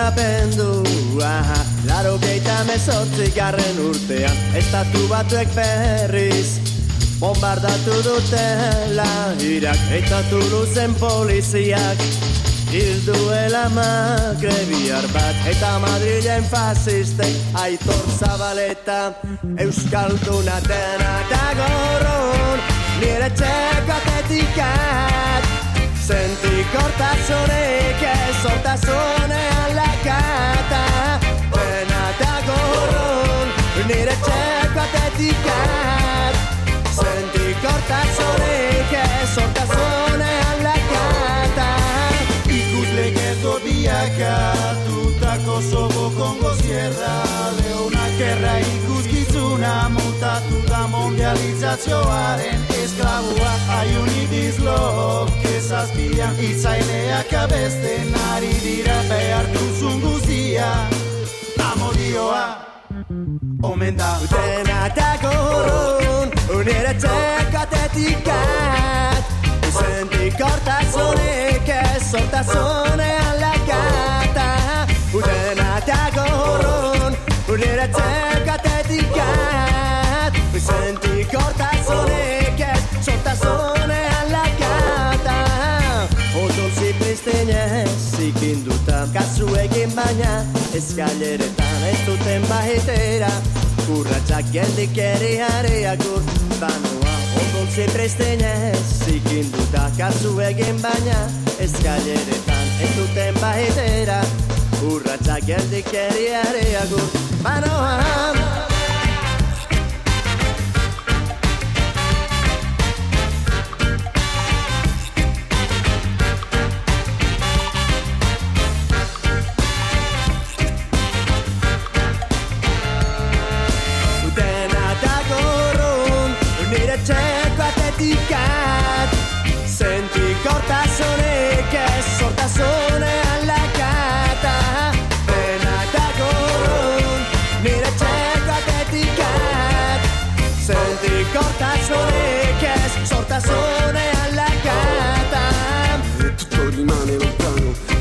Zaguna pendu Laro geita mesotzi garren urtean Estatu batuek berriz Bombardatu dutela Irak. Eta Tuluzen poliziak Hilduela magrebiar bat. Eta Madrilen fasistek Aitor Zabaleta Euskalduna dena Dagorron Nire txekatetikat Sentikortasunik ez hortasune kata Bena eta gorron Nire txeko atetikat Sentik hortaz horrek ez Hortaz honean lakata Ikus legezo biakatutako Sobo kongo zierra Leunak erraik Tu da mondializazioaren aren esclavo dizlok unity's itzaileak abesten ari dira. Pear tu sungusia Amo Dioa da. U te na ta coron un era te catete daukazu egin baina Eskaileretan ez duten bahitera Kurratxak geldik eri areak ur Banoa ondoltze presten ez Zikindu daukazu egin baina Eskaileretan ez duten bahitera Kurratxak geldik eri areak ur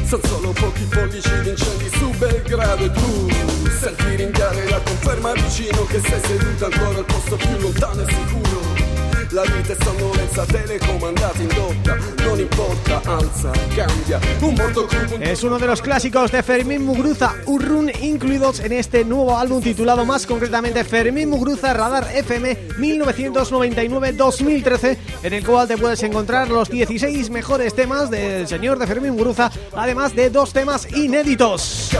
Sono solo pochi pollici di incendi su Belgrado e tu. Senti ringhiare la conferma vicino Che sei seduto ancora al posto più lontano e sicuro la vita è sonnolenza telecomandata in dotta Non importa, alza, cambia. Un morto Es uno de los clásicos de Fermín Muguruza Urrun incluidos en este nuevo álbum titulado más concretamente Fermín Muguruza Radar FM 1999-2013 En el cual te puedes encontrar los 16 mejores temas del señor de Fermín Muguruza Además de dos temas inéditos.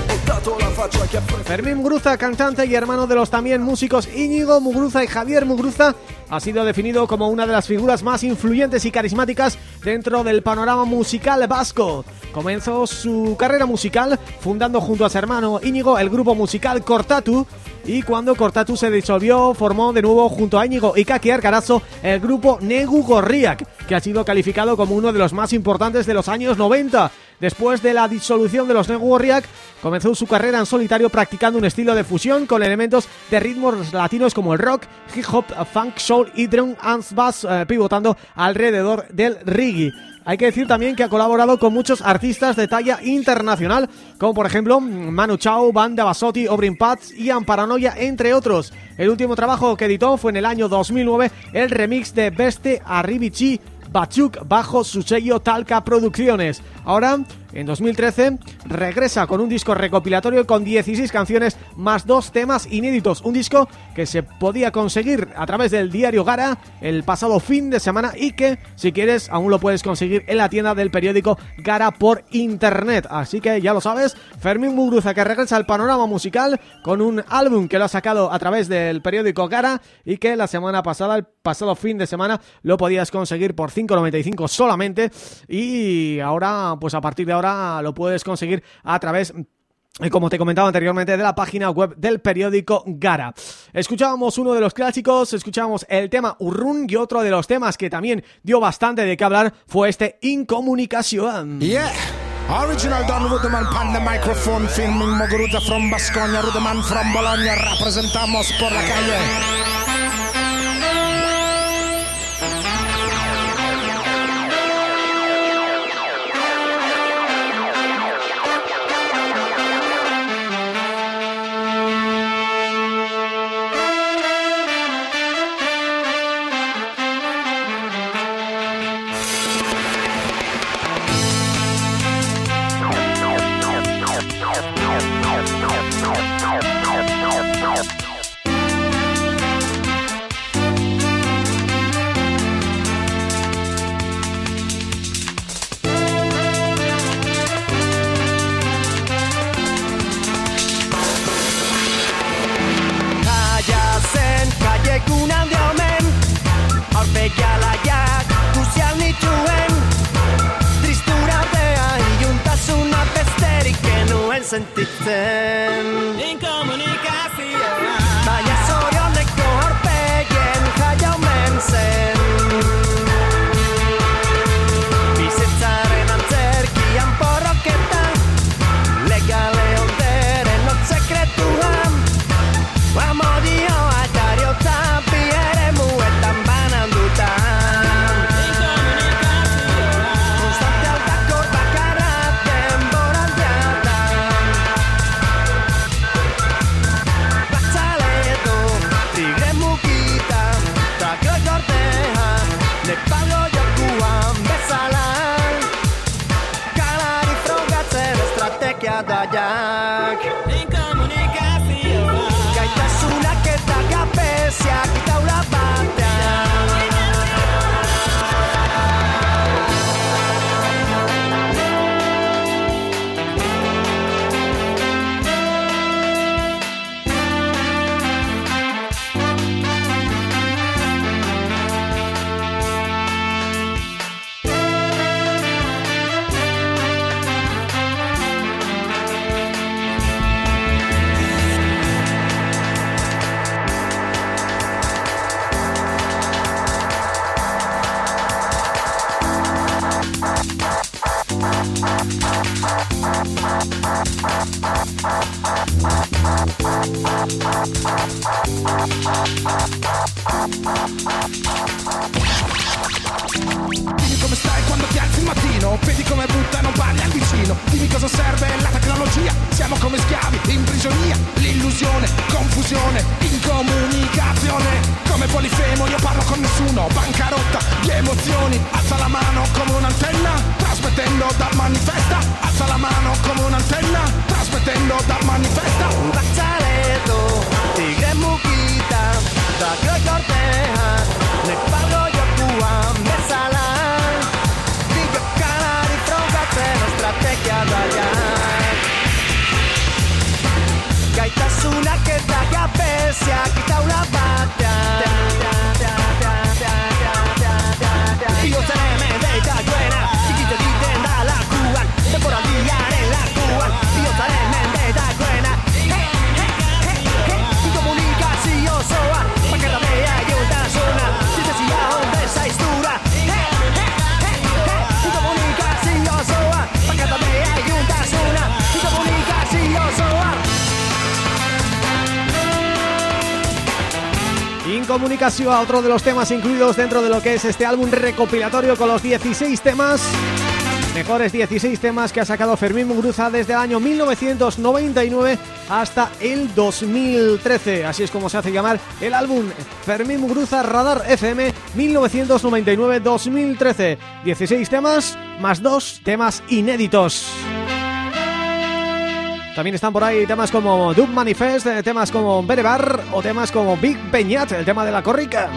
Fermín Muguruza, cantante y hermano de los también músicos Íñigo Muguruza y Javier Muguruza Ha sido definido como una de las figuras más influyentes y carismáticas dentro del panorama musical vasco. Comenzó su carrera musical fundando junto a su hermano Íñigo el grupo musical Cortatu y cuando Cortatu se disolvió formó de nuevo junto a Íñigo y Kaki Arcarazo el grupo Negu Gorriak, que ha sido calificado como uno de los más importantes de los años 90. Después de la disolución de los Gorriak, comenzó su carrera en solitario practicando un estilo de fusión con elementos de ritmos latinos como el rock, hip hop, funk, soul y drum and bass, eh, pivotando alrededor del reggae. Hay que decir también que ha colaborado con muchos artistas de talla internacional, como por ejemplo Manu Chao, Banda Basotti, Obrin Pats, Ian Paranoia, entre otros. El último trabajo que editó fue en el año 2009 el remix de Beste Arribichi Bachuk bajo su sello Talca Producciones. Ahora, en 2013, regresa con un disco recopilatorio con 16 canciones más dos temas inéditos. Un disco que se podía conseguir a través del diario Gara el pasado fin de semana y que, si quieres, aún lo puedes conseguir en la tienda del periódico Gara por internet. Así que ya lo sabes, Fermín Muguruza que regresa al panorama musical con un álbum que lo ha sacado a través del periódico Gara y que la semana pasada, el pasado fin de semana, lo podías conseguir por 5.95 solamente y ahora, pues a partir de ahora lo puedes conseguir a través y como te comentaba anteriormente, de la página web del periódico Gara. Escuchábamos uno de los clásicos, escuchábamos el tema Urrun y otro de los temas que también dio bastante de qué hablar fue este Incomunicación. Original done with the man pan the microphone filming from Rudeman from Bologna, representamos por la calle. sentikten. Denk aan dal manifesta. Alza la mano come un'antenna, trasmettendo dal manifesta. Batzaleto, tigre mugita, da goi ortean, nek balgo jokuan bezala. Dio kanari fronkatzen estrategia daia. Gaitasunak eta gabeziak Incomunicación a otro de los temas incluidos dentro de lo que es este álbum recopilatorio con los 16 temas. Mejores 16 temas que ha sacado Fermín Muguruza desde el año 1999 hasta el 2013 Así es como se hace llamar el álbum Fermín Muguruza Radar FM 1999-2013 16 temas más dos temas inéditos también están por ahí temas como Dub Manifest, eh, temas como Berebar o temas como Big Peñat, el tema de la corrica.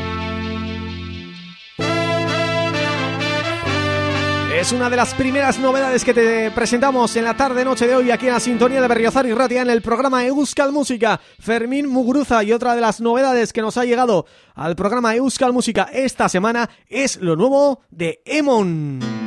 Es una de las primeras novedades que te presentamos en la tarde-noche de hoy aquí en la sintonía de Berriozar y Ratia en el programa Euskal Música. Fermín Muguruza y otra de las novedades que nos ha llegado al programa Euskal Música esta semana es lo nuevo de Emon.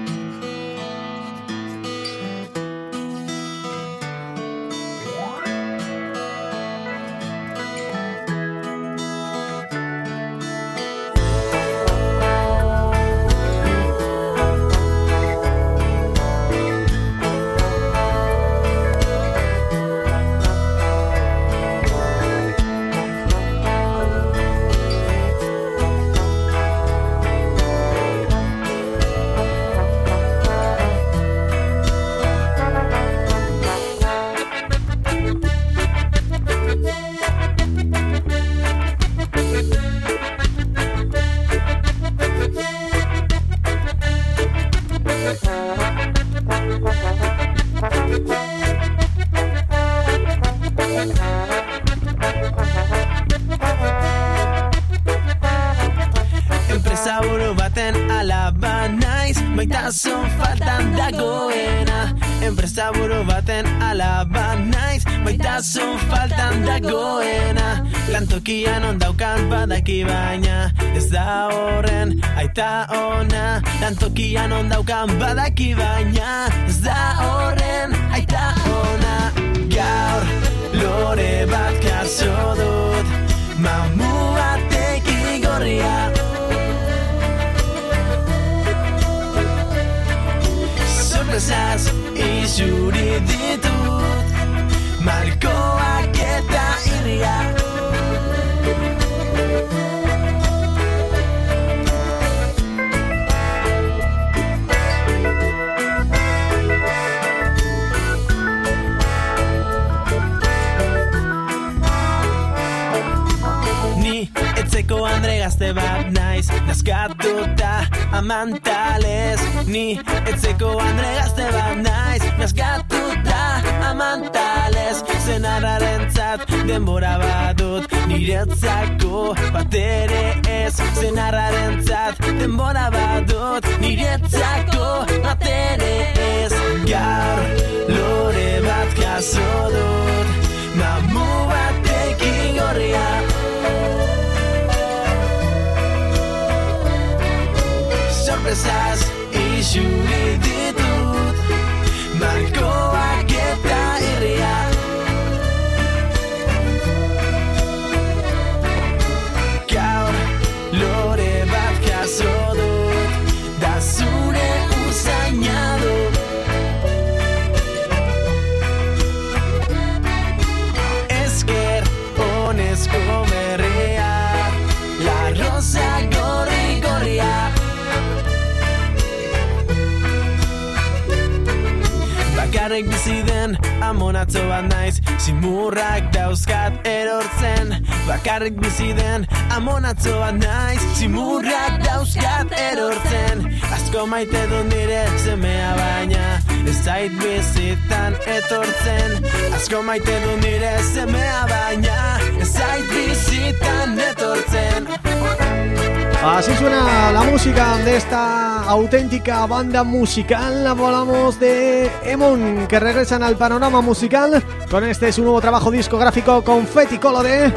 Así suena la música de esta auténtica banda musical. Hablamos de Emon, que regresan al panorama musical con este su nuevo trabajo discográfico Confetti Colore.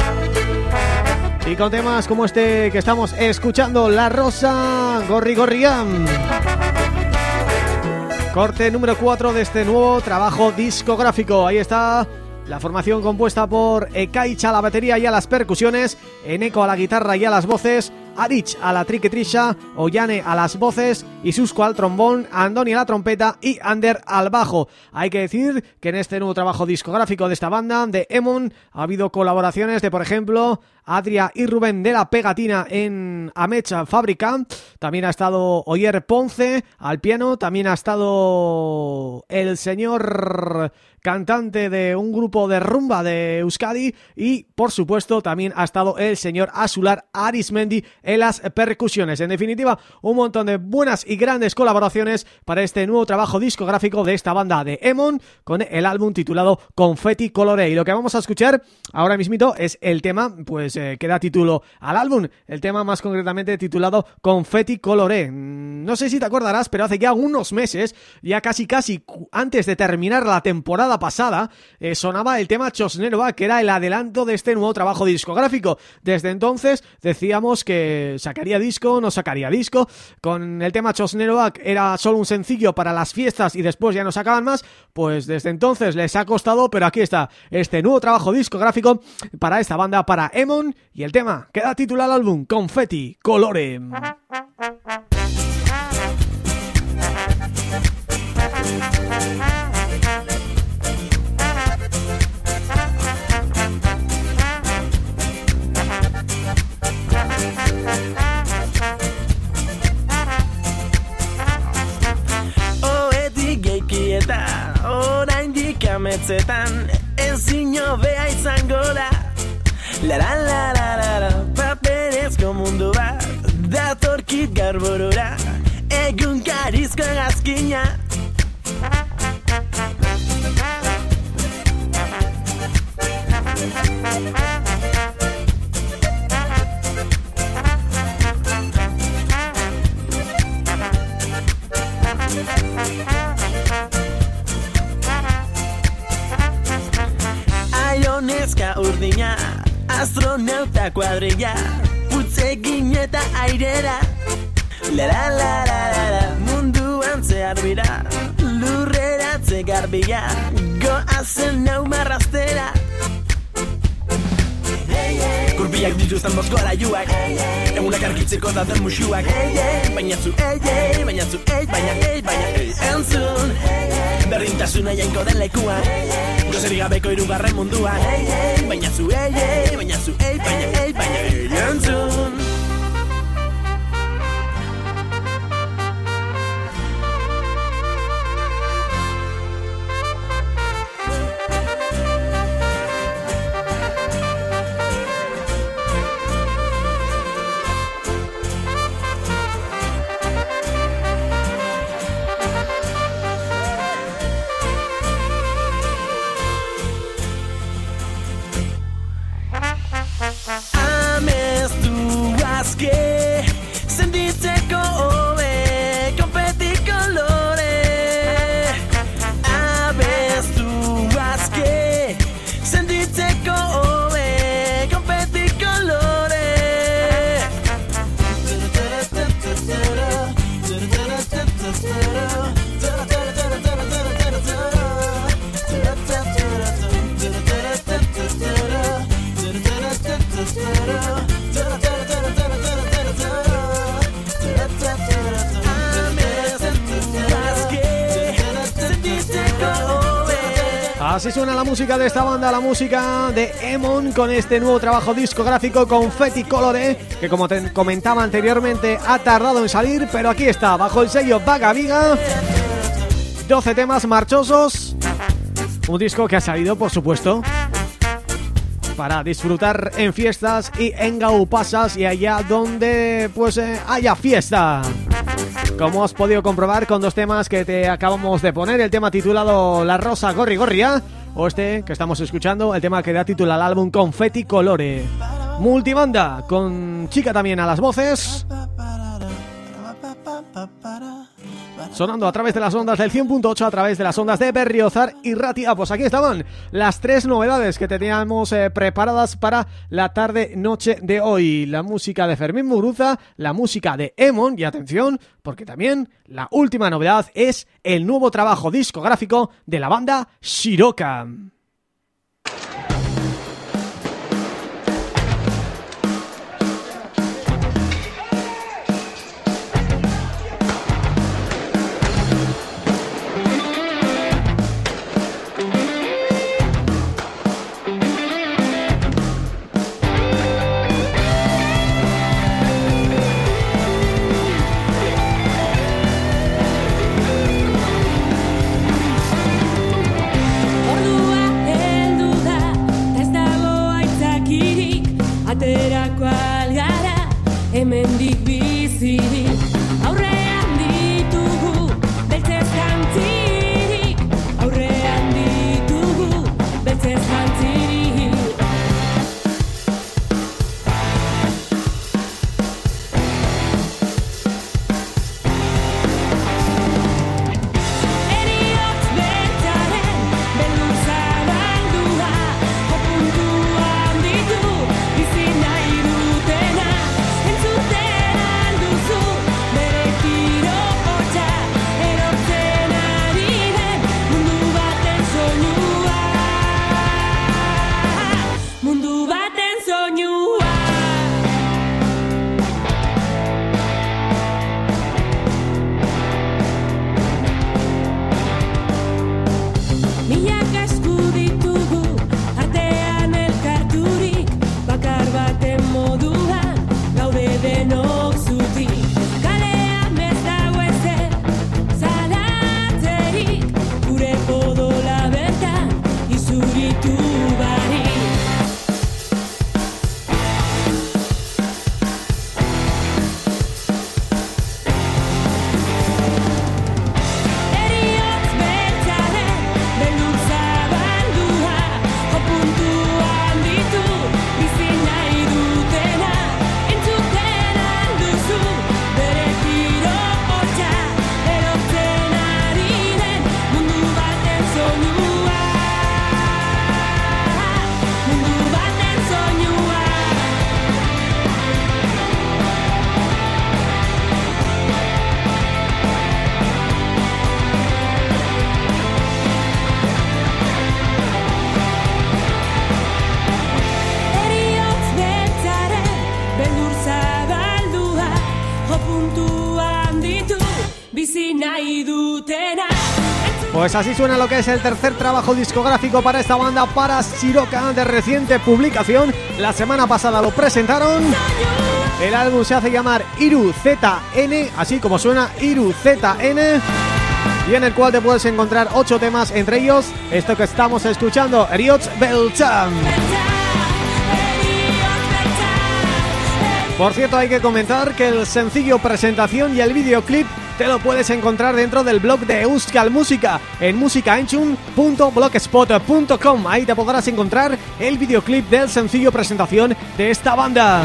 Y con temas como este que estamos escuchando, La Rosa Gorri Gorriam. Corte número 4 de este nuevo trabajo discográfico. Ahí está la formación compuesta por Ekaicha a la batería y a las percusiones, Eneco a la guitarra y a las voces, Arich a la triquetrisha, Ollane a las voces, Isusco al trombón, Andoni a la trompeta y Ander al bajo. Hay que decir que en este nuevo trabajo discográfico de esta banda, de Emon, ha habido colaboraciones de, por ejemplo, Adria y Rubén de la Pegatina en Amecha Fábrica, también ha estado Oyer Ponce al piano, también ha estado el señor cantante de un grupo de rumba de Euskadi y por supuesto también ha estado el señor Asular Arismendi en las percusiones. En definitiva, un montón de buenas y grandes colaboraciones para este nuevo trabajo discográfico de esta banda de Emon con el álbum titulado Confetti Colore. Y lo que vamos a escuchar ahora mismito es el tema pues eh, que da título al álbum, el tema más concretamente titulado Confetti Colore. No sé si te acordarás, pero hace ya unos meses, ya casi casi antes de terminar la temporada pasada eh, sonaba el tema Chosnerova que era el adelanto de este nuevo trabajo discográfico. Desde entonces decíamos que sacaría disco, no sacaría disco. Con el tema Chosnerova era solo un sencillo para las fiestas y después ya no sacaban más. Pues desde entonces les ha costado, pero aquí está este nuevo trabajo discográfico para esta banda, para Emon y el tema que da título al álbum Confetti Colore. eta oraindik ametzetan ezin hobea izango da La la la la la la. Paperezko mundu bat datorkit garborora. Egun karizko gazkina Aioneska urdina, astronauta kuadrilla Putze gineta airera. La la la la la la Mundu antze arbira Lurrera tze garbila Goazen hau marrastera Goazen hau Kurbiak dituzten bozgora juak Egunak argitzeko daten musuak. Baina zu ei, ei, baina zu ei, baina baina Entzun Berdintasuna jainko den lekuan Gozerik gabeko irugarren munduan. Baina zu ei, ei, baina zu ei, baina baina Entzun scared. Así suena la música de esta banda, la música de Emon con este nuevo trabajo discográfico Confetti Colore, que como te comentaba anteriormente ha tardado en salir, pero aquí está, bajo el sello Vaga Viga, 12 temas marchosos Un disco que ha salido, por supuesto, para disfrutar en fiestas y en gaupasas y allá donde pues eh, haya fiesta. Como has podido comprobar con dos temas que te acabamos de poner, el tema titulado La Rosa Gorri Gorria o este que estamos escuchando, el tema que da título al álbum Confetti Colore. Multibanda, con chica también a las voces sonando a través de las ondas del 100.8, a través de las ondas de Berriozar y Ratia. Pues aquí estaban las tres novedades que teníamos eh, preparadas para la tarde-noche de hoy. La música de Fermín Muruza, la música de Emon, y atención, porque también la última novedad es el nuevo trabajo discográfico de la banda Shiroka. Pues así suena lo que es el tercer trabajo discográfico para esta banda, para Siroca, de reciente publicación. La semana pasada lo presentaron. El álbum se hace llamar Iru ZN, así como suena Iru ZN. Y en el cual te puedes encontrar ocho temas, entre ellos esto que estamos escuchando, Eriots Belcham. Por cierto, hay que comentar que el sencillo presentación y el videoclip te lo puedes encontrar dentro del blog de Euskal Música en musicaenchun.blogspot.com. Ahí te podrás encontrar el videoclip del sencillo presentación de esta banda.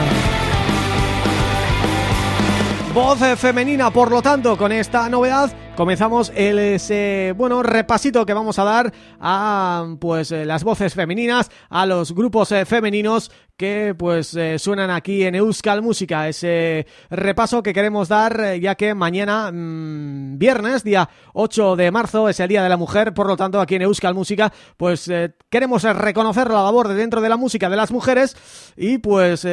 Voz femenina, por lo tanto, con esta novedad comenzamos ese, bueno repasito que vamos a dar a pues eh, las voces femeninas, a los grupos eh, femeninos que pues eh, suenan aquí en Euskal Música, ese repaso que queremos dar ya que mañana mmm, viernes, día 8 de marzo, es el Día de la Mujer, por lo tanto aquí en Euskal Música pues queremos reconocer la labor de dentro de la música de las mujeres y pues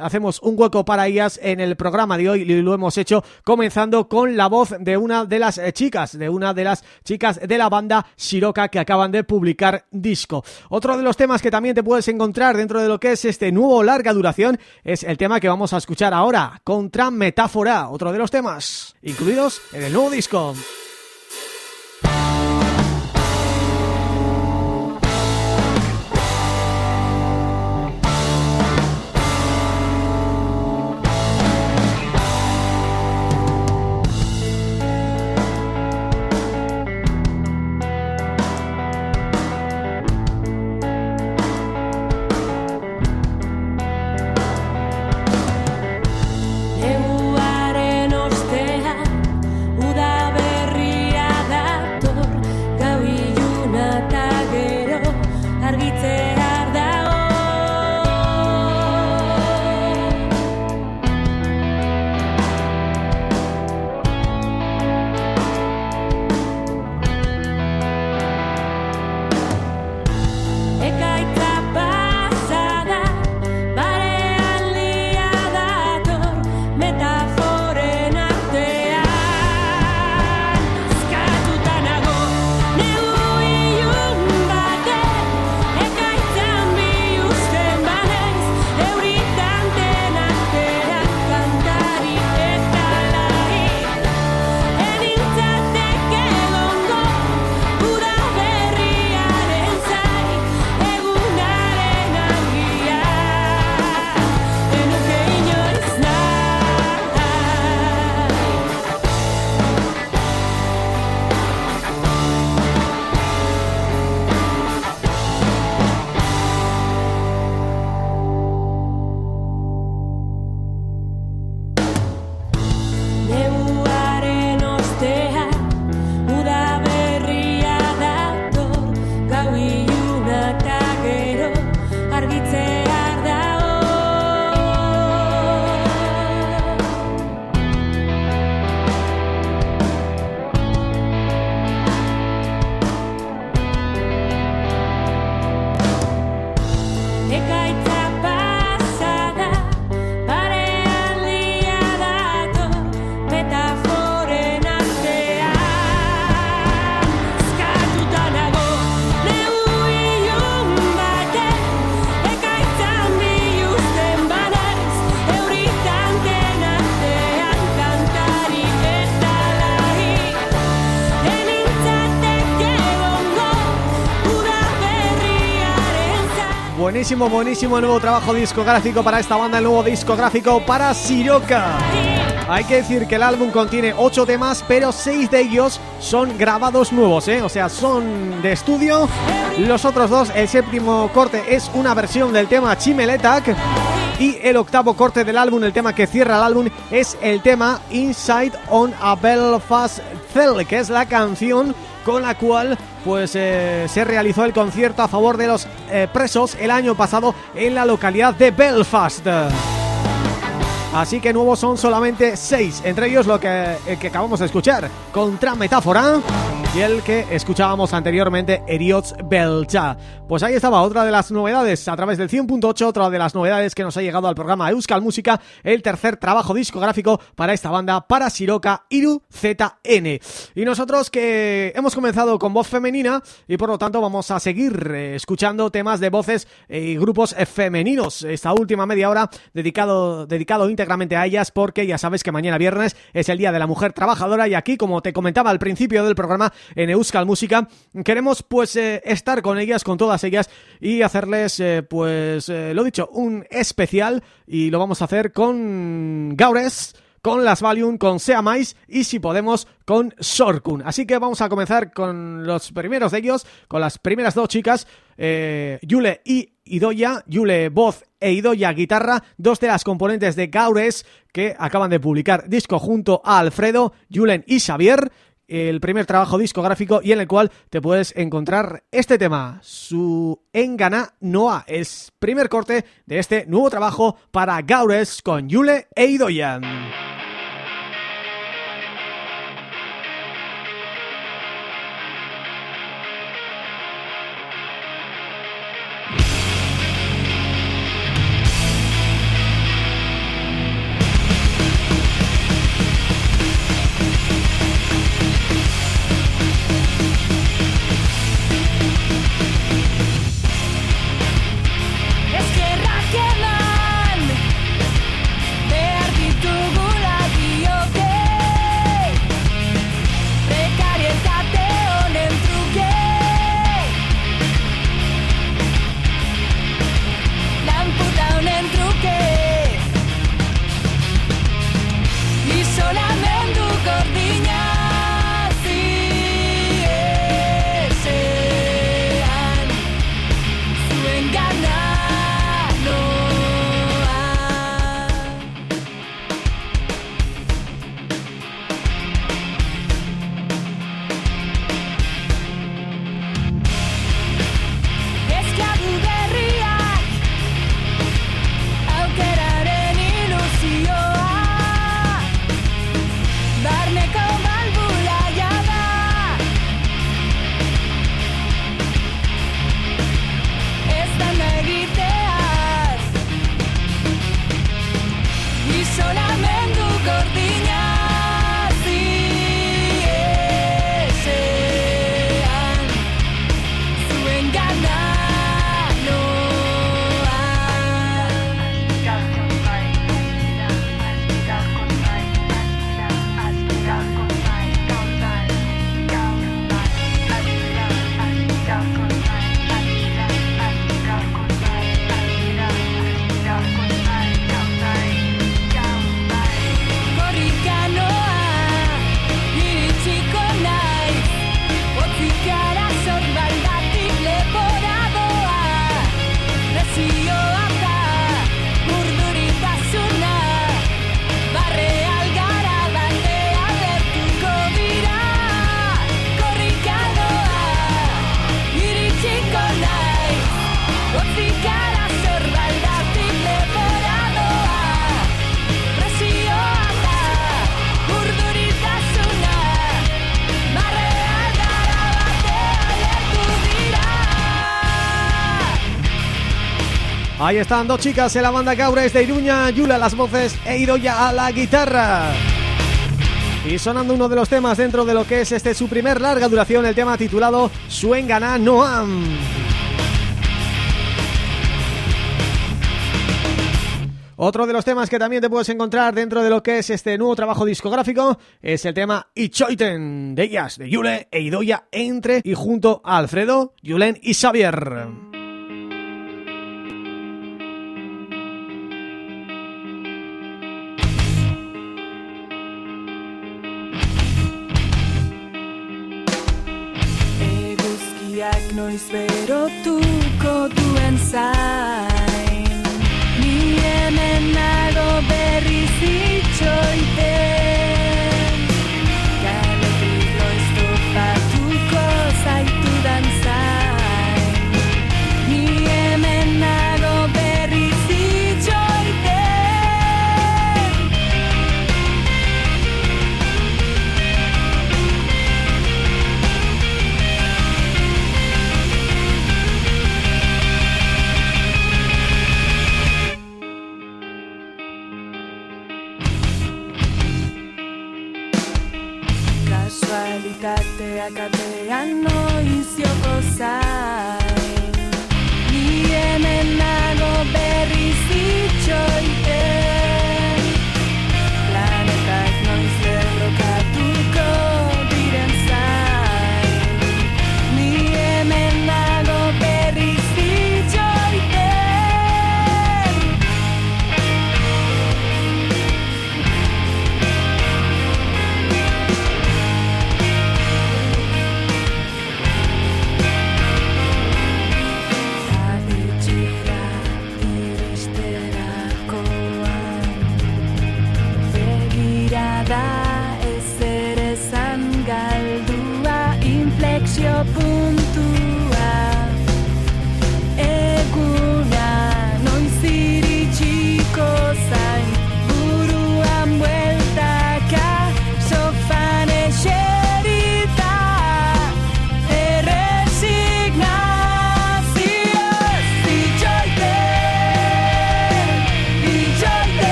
hacemos un hueco para ellas en el programa de hoy y lo hemos hecho comenzando con la voz de una de las chicas, de una de las chicas de la banda Shiroka que acaban de publicar disco. Otro de los temas que también te puedes encontrar dentro de lo que es este nuevo larga duración es el tema que vamos a escuchar ahora, Contra Metáfora, otro de los temas incluidos en el nuevo disco. Buenísimo, buenísimo nuevo trabajo discográfico para esta banda, el nuevo discográfico para Siroca. Hay que decir que el álbum contiene 8 temas, pero 6 de ellos son grabados nuevos, ¿eh? O sea, son de estudio. Los otros dos, el séptimo corte es una versión del tema Chimeletak. Y el octavo corte del álbum, el tema que cierra el álbum, es el tema Inside on a Belfast Cell, que es la canción con la cual pues eh, se realizó el concierto a favor de los eh, presos el año pasado en la localidad de Belfast. Así que nuevos son solamente seis, entre ellos lo que, que acabamos de escuchar, Contra Metáfora y el que escuchábamos anteriormente, Eriots Belcha. Pues ahí estaba otra de las novedades a través del 100.8, otra de las novedades que nos ha llegado al programa Euskal Música, el tercer trabajo discográfico para esta banda, para Siroca Iru ZN. Y nosotros que hemos comenzado con voz femenina y por lo tanto vamos a seguir eh, escuchando temas de voces y grupos eh, femeninos. Esta última media hora dedicado, dedicado íntegramente a ellas porque ya sabes que mañana viernes es el Día de la Mujer Trabajadora y aquí, como te comentaba al principio del programa en Euskal Música, queremos pues eh, estar con ellas, con todas ellas y hacerles eh, pues eh, lo dicho, un especial y lo vamos a hacer con Gaures con las Valium, con Seamais y si podemos con Sorkun. Así que vamos a comenzar con los primeros de ellos, con las primeras dos chicas, eh, Yule y Idoya, Yule voz e Idoya guitarra, dos de las componentes de Gaures que acaban de publicar disco junto a Alfredo, Yulen y Xavier, el primer trabajo discográfico y en el cual te puedes encontrar este tema, su Engana Noa, es primer corte de este nuevo trabajo para Gaures con Yule e Idoya. Ahí están dos chicas en la banda Caures de Iruña, Yula las voces e Idoya a la guitarra. Y sonando uno de los temas dentro de lo que es este su primer larga duración, el tema titulado Suengana Noam. Otro de los temas que también te puedes encontrar dentro de lo que es este nuevo trabajo discográfico es el tema Ichoiten de ellas, de Yule e Idoya entre y junto a Alfredo, Yulen y Xavier. Noiz berotuko duen zain. Ni hemen nago berriz itxoiten Kasualitateak atean noiz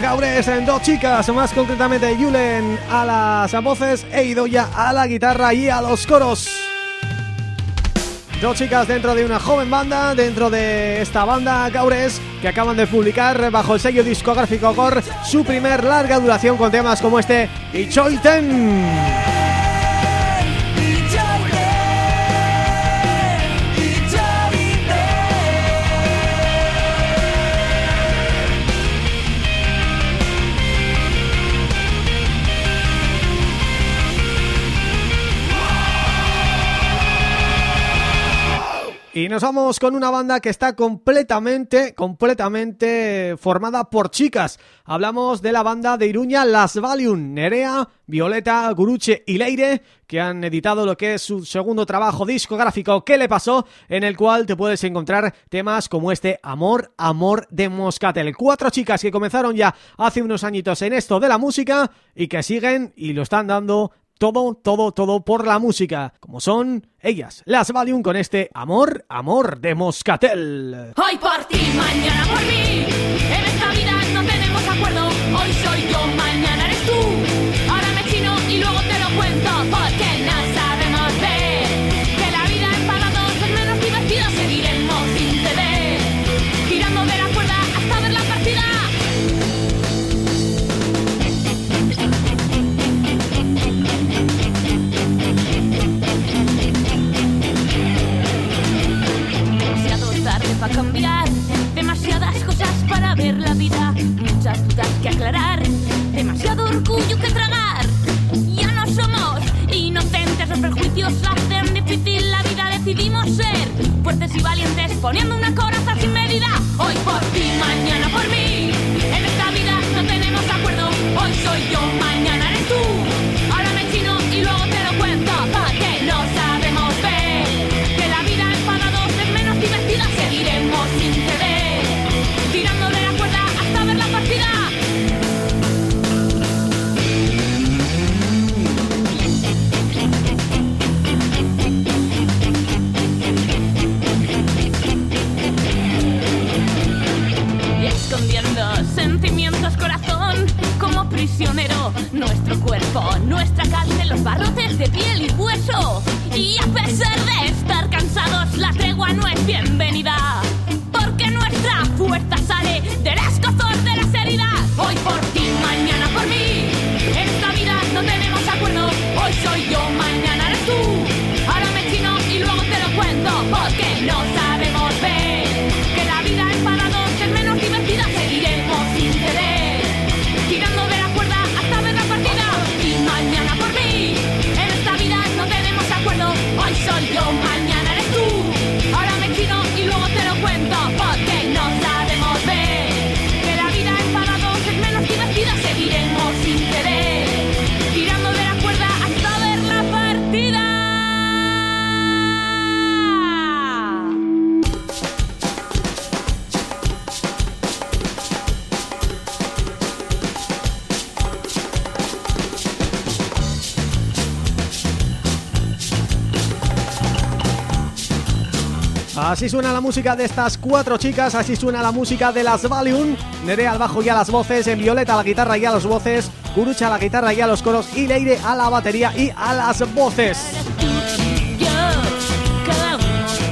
Gaures en dos chicas, más concretamente Yulen a las voces e Idoya a la guitarra y a los coros. Dos chicas dentro de una joven banda, dentro de esta banda Gaures, que acaban de publicar bajo el sello discográfico Core su primer larga duración con temas como este Ichoiten. Y nos vamos con una banda que está completamente, completamente formada por chicas. Hablamos de la banda de Iruña Las Valium, Nerea, Violeta, Guruche y Leire, que han editado lo que es su segundo trabajo discográfico ¿Qué le pasó? En el cual te puedes encontrar temas como este Amor, Amor de Moscatel. Cuatro chicas que comenzaron ya hace unos añitos en esto de la música y que siguen y lo están dando todo, todo, todo por la música, como son ellas, las Valium con este Amor, Amor de Moscatel. Hoy por ti, mañana por mí. En esta vida no tenemos acuerdo. Hoy soy yo, mañana tarde para cambiar, demasiadas cosas para ver la vida, muchas dudas que aclarar, demasiado orgullo que tragar. Ya no somos inocentes, los prejuicios hacen difícil la vida, decidimos ser fuertes y valientes, poniendo una coraza sin medida. Hoy por ti, mañana por mí. En esta vida no tenemos acuerdo, hoy soy yo, mañana sentimientos, corazón, como prisionero, nuestro cuerpo, nuestra carne, los barrotes de piel y hueso. Y a pesar de estar cansados, la tregua no es bienvenida. Así suena la música de estas cuatro chicas, así suena la música de las Valium, Nerea al bajo y a las voces, en Violeta la guitarra y a las voces, Gurucha a la guitarra y a los coros y Leire a la batería y a las voces.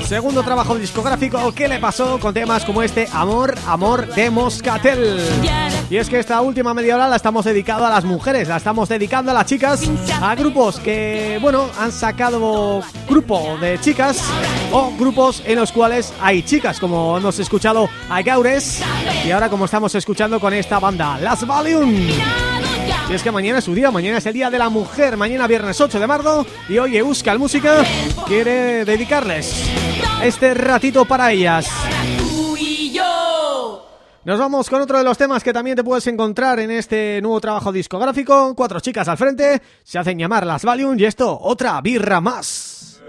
Segundo trabajo discográfico, ¿qué le pasó con temas como este Amor, Amor de Moscatel? Y es que esta última media hora la estamos dedicando a las mujeres, la estamos dedicando a las chicas, a grupos que, bueno, han sacado grupo de chicas o grupos en los cuales hay chicas, como hemos escuchado a Gaures y ahora como estamos escuchando con esta banda, Las Valium. Y es que mañana es su día, mañana es el Día de la Mujer, mañana viernes 8 de marzo y hoy Euskal Música quiere dedicarles este ratito para ellas. Nos vamos con otro de los temas que también te puedes encontrar en este nuevo trabajo discográfico. Cuatro chicas al frente, se hacen llamar las Valium y esto, otra birra más.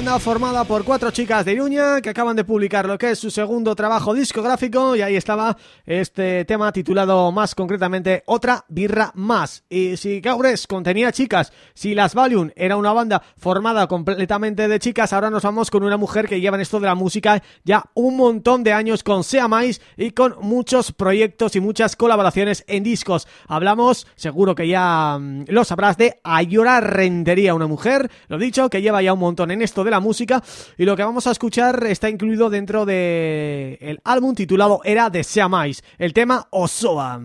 Banda formada por cuatro chicas de Iruña que acaban de publicar lo que es su segundo trabajo discográfico y ahí estaba este tema titulado más concretamente Otra Birra Más. Y si Gaures contenía chicas, si Las Valium era una banda formada completamente de chicas, ahora nos vamos con una mujer que lleva en esto de la música ya un montón de años con Sea Mais y con muchos proyectos y muchas colaboraciones en discos. Hablamos, seguro que ya mm, lo sabrás, de Ayora Rendería, una mujer, lo dicho, que lleva ya un montón en esto de la música y lo que vamos a escuchar está incluido dentro de el álbum titulado Era de Mais, el tema Osoa.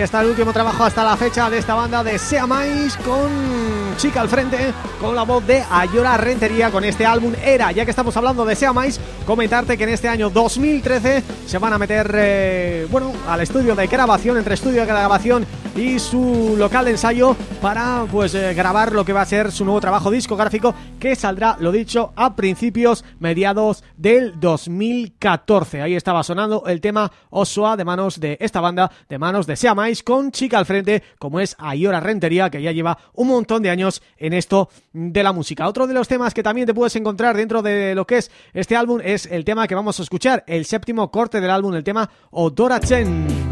Está el último trabajo hasta la fecha de esta banda de Sea Mais con Chica al frente, con la voz de Ayora Rentería con este álbum Era. Ya que estamos hablando de Sea Mais, comentarte que en este año 2013 se van a meter, eh, bueno, al estudio de grabación, entre estudio de grabación y su local de ensayo para pues eh, grabar lo que va a ser su nuevo trabajo discográfico que saldrá, lo dicho, a principios, mediados del 2014. Ahí estaba sonando el tema Osoa de manos de esta banda, de manos de Seamais, con chica al frente, como es Ayora Rentería, que ya lleva un montón de años en esto de la música. Otro de los temas que también te puedes encontrar dentro de lo que es este álbum es el tema que vamos a escuchar, el séptimo corte del álbum, el tema Odora Chen.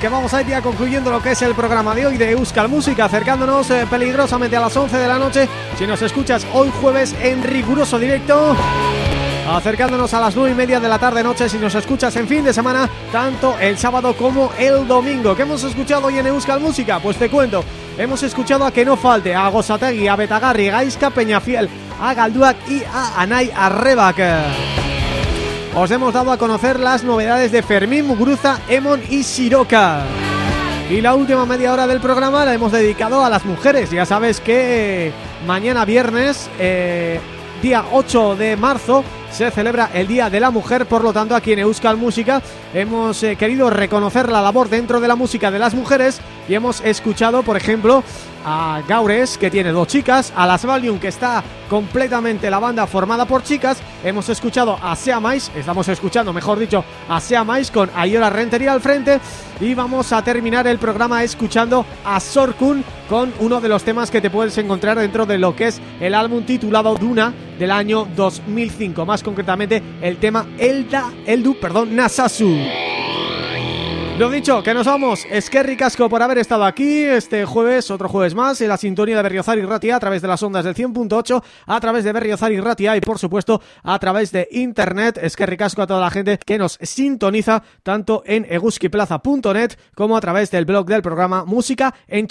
Que vamos a ir ya concluyendo lo que es el programa de hoy de Euskal Música, acercándonos eh, peligrosamente a las 11 de la noche, si nos escuchas hoy jueves en riguroso directo, acercándonos a las 9 y media de la tarde-noche, si nos escuchas en fin de semana, tanto el sábado como el domingo. ¿Qué hemos escuchado hoy en Euskal Música? Pues te cuento, hemos escuchado a Que No Falte, a Gosategui, a Betagarri, Gaisca Peñafiel, a Galduak y a Anay Arrebak os hemos dado a conocer las novedades de Fermín, Muguruza, Emon y Siroca. Y la última media hora del programa la hemos dedicado a las mujeres. Ya sabes que mañana viernes, eh, día 8 de marzo, se celebra el Día de la Mujer, por lo tanto aquí en Euskal Música hemos eh, querido reconocer la labor dentro de la música de las mujeres y hemos escuchado, por ejemplo, a Gaures, que tiene dos chicas, a Las Valium, que está completamente la banda formada por chicas, hemos escuchado a Seamais, estamos escuchando, mejor dicho, a Seamais con Ayora Rentería al frente, y vamos a terminar el programa escuchando a Sorkun con uno de los temas que te puedes encontrar dentro de lo que es el álbum titulado Duna del año 2005, más concretamente el tema Elda, Eldu, perdón, Nasasu. Lo dicho, que nos vamos. Es que ricasco por haber estado aquí este jueves, otro jueves más, en la sintonía de Berriozar y Ratia a través de las ondas del 100.8, a través de Berriozar y Ratia y por supuesto a través de internet. Es que ricasco a toda la gente que nos sintoniza tanto en eguskiplaza.net como a través del blog del programa música en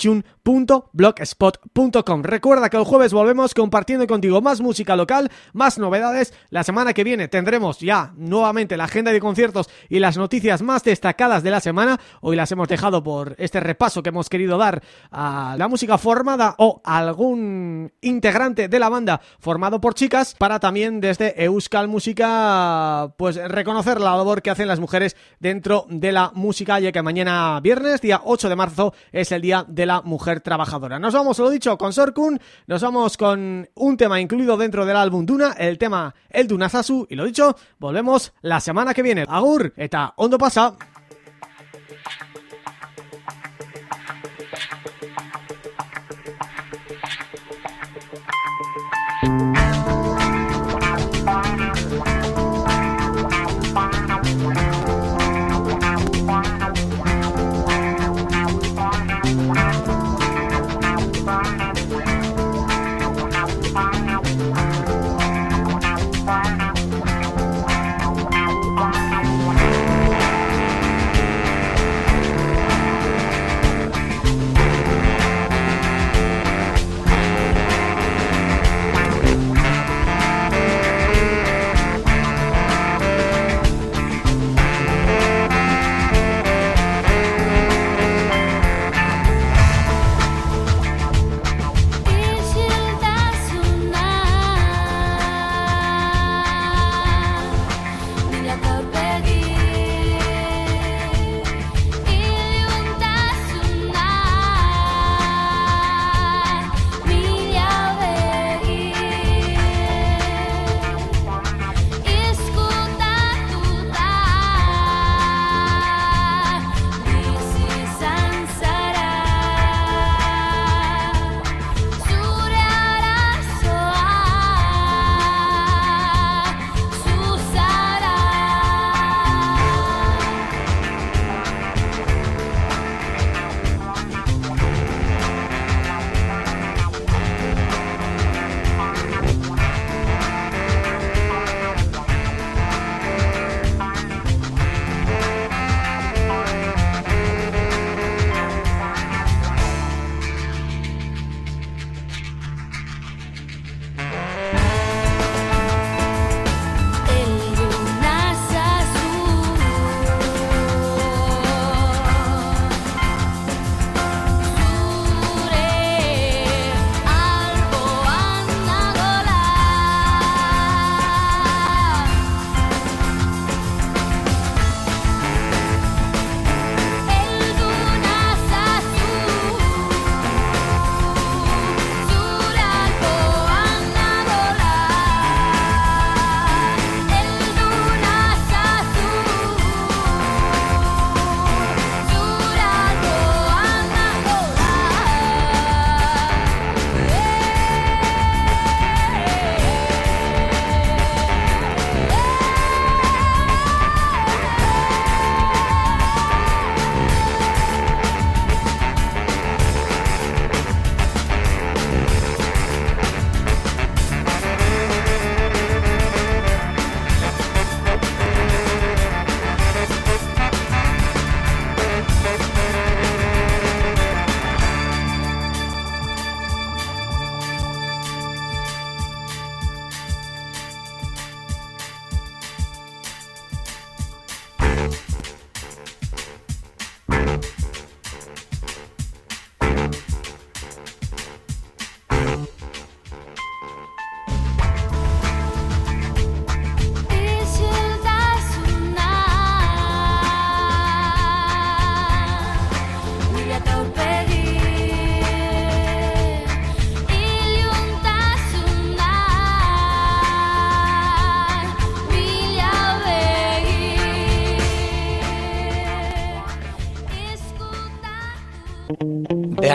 blogspot.com Recuerda que el jueves volvemos compartiendo contigo más música local, más novedades. La semana que viene tendremos ya nuevamente la agenda de conciertos y las noticias más destacadas de la semana Hoy las hemos dejado por este repaso que hemos querido dar a la música formada o algún integrante de la banda formado por chicas para también desde Euskal Música pues reconocer la labor que hacen las mujeres dentro de la música ya que mañana viernes, día 8 de marzo, es el Día de la Mujer Trabajadora. Nos vamos, lo dicho, con Sorkun, nos vamos con un tema incluido dentro del álbum Duna, el tema El Dunazasu y lo dicho, volvemos la semana que viene. Agur, eta ondo pasa. Bye.